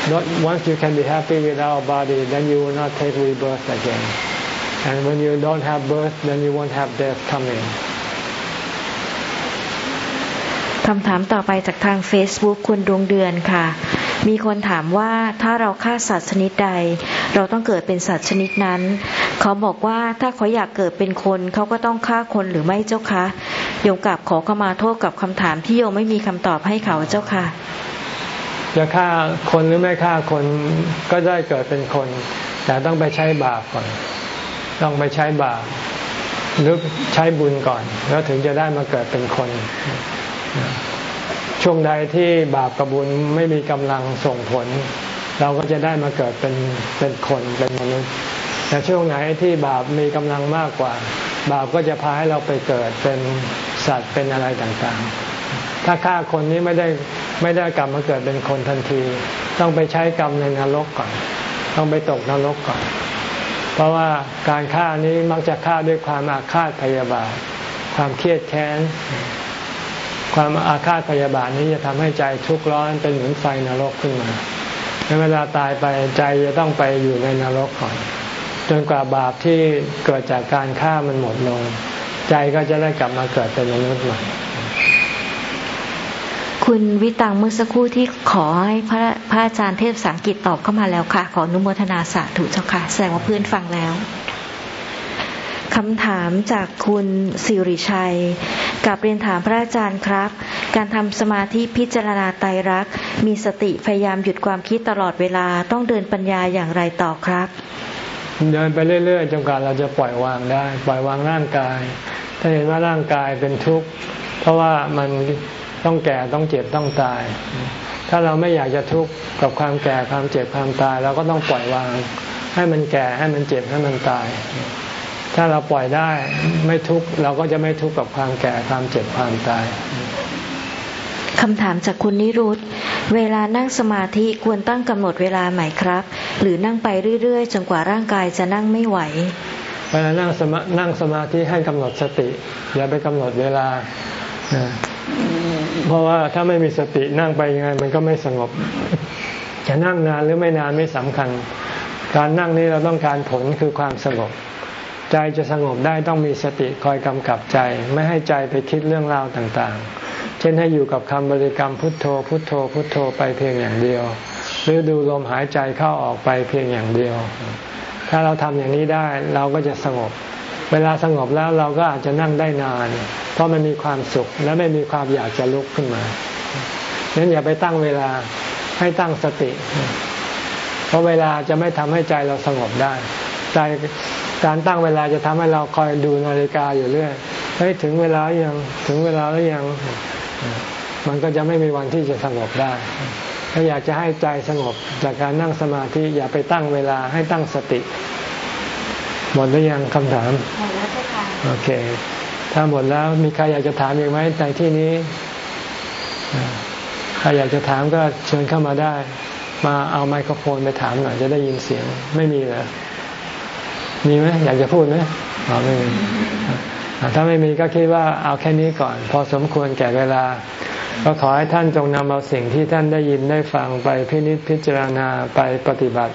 don't once you can be happy without a body, then you will not take rebirth again. And when you don't have birth, then you won't have death coming. คำถามต่อไปจากทาง Facebook คุณดวงเดือนค่ะ มีคนถามว่าถ้าเราฆ่าสัตว์ชนิดใด เราต้องเกิดเป็นสัตว์ชนิดนั้น เขาบอกว่าถ้าเขาอยากเกิดเป็นคนเขาก็ต้องฆ่าคนหรือไม่เจ้าคะโยมกลับขอเข้ามาโทษกับคำถามที่โยมไม่มีคำตอบให้เขาเจ้าค่ะจะฆ่าคนหรือไม่ฆ่าคนก็ได้เกิดเป็นคน แต่ต้องไปใช้บาปก่อน ต้องไปใช้บาปหรือใช้บุญก่อน แล้วถึงจะได้มาเกิดเป็นคน ช่วงใดที่บาปกับบุญไม่มีกำลังส่งผล เราก็จะได้มาเกิดเป็นเป็นคนเป็นมนุษย์แต่ช่วงไหนที่บาปมีกำลังมากกว่า บาปก็จะพาให้เราไปเกิดเป็นสัตว์เป็นอะไรต่างๆ ถ้าฆ่าคนนี้ไม่ได้ไม่ได้กลับมาเกิดเป็นคนทันที ต้องไปใช้กรรมในนรกก่อน ต้องไปตกนรกก่อน เพราะว่าการฆ่านี้มักจะฆ่าด้วยความอาฆาตพยาบาท ความเครียดแค้น ความอาฆาตพยาบาทนี้จะทำให้ใจทุกข์ร้อนเป็นเหมือนไฟนรกขึ้นมาในเวลาตายไปใจจะต้องไปอยู่ในนรกก่อน จนกว่าบาปที่เกิดจากการฆ่ามันหมดลง ใจก็จะได้กลับมาเกิดเป็นมนุษย์ใหม่ คุณวิตังเมื่อสักครู่ที่ขอให้พระพระอาจารย์เทพสังกิตตอบเข้ามาแล้วค่ะ ขออนุโมทนาสาธุเจ้าค่ะ แสดงว่าเพื่อนฟังแล้วคำถามจากคุณสิริชัย กับเรียนถามพระอาจารย์ครับ การทำสมาธิพิจารณาไตรัก มีสติพยายามหยุดความคิดตลอดเวลาต้องเดินปัญญาอย่างไรต่อครับ เดินไปเรื่อยๆจนกว่าเราจะปล่อยวางได้ ปล่อยวางร่างกาย ถ้าเห็นว่าร่างกายเป็นทุกข์ เพราะว่ามัน ต้องแก่ต้องเจ็บต้องตาย ถ้าเราไม่อยากจะทุกข์กับความแก่ความเจ็บความตายเราก็ต้องปล่อยวาง ให้มันแก่ให้มันเจ็บให้มันตาย ถ้าเราปล่อยได้ไม่ทุกข์เราก็จะไม่ทุกข์กับความแก่ความเจ็บความตายคำถามจากคุณนิรุตเวลานั่งสมาธิควรตั้งกำหนดเวลาใหม่ครับ หรือนั่งไปเรื่อยๆ จนกว่าร่างกายจะนั่งไม่ไหว เวลานั่งสมานั่งสมาธิให้กำหนดสติ อย่าไปกำหนดเวลา เพราะว่าถ้าไม่มีสตินั่งไปยังไง มันก็ไม่สงบ จะนั่งนานหรือไม่นานไม่สำคัญ การนั่งนี้เราต้องการผลคือความสงบ ใจจะสงบได้ต้องมีสติคอยกำกับใจ ไม่ให้ใจไปคิดเรื่องราวต่างๆ เช่นให้อยู่กับคำบริกรรมพุทโธ พุทโธ พุทโธไปเพียงอย่างเดียว หรือดูลมหายใจเข้าออกไปเพียงอย่างเดียว ถ้าเราทำอย่างนี้ได้เราก็จะสงบ เวลาสงบแล้วเราก็อาจจะนั่งได้นาน เพราะมันมีความสุขและไม่มีความอยากจะลุกขึ้นมาดังนั้นอย่าไปตั้งเวลาให้ตั้งสติ เพราะเวลาจะไม่ทำให้ใจเราสงบได้ใจการตั้งเวลาจะทำให้เราคอยดูนาฬิกาอยู่เรื่อยเฮ้ยถึงเวลายังถึงเวลาแล้วยัง มันก็จะไม่มีวันที่จะสงบได้ ถ้าอยากจะให้ใจสงบจากการนั่งสมาธิอย่าไปตั้งเวลาให้ตั้งสติ หมดหรือยังคำถามหมดแล้วค่ะโอเค ถ้าหมดแล้วมีใครอยากจะถามอีกไหมในที่นี้ใครอยากจะถามก็เชิญเข้ามาได้ มาเอาไมโครโฟนไปถามหน่อยจะได้ยินเสียงไม่มีเหรอมีไหมอยากจะพูดไหมอ๋อไม่มีถ้าไม่มีก็คิดว่าเอาแค่นี้ก่อน พอสมควรแก่เวลา ก็ขอให้ท่านจงนำเอาสิ่งที่ท่านได้ยินได้ฟังไปพินิจพิจารณาไปปฏิบัติ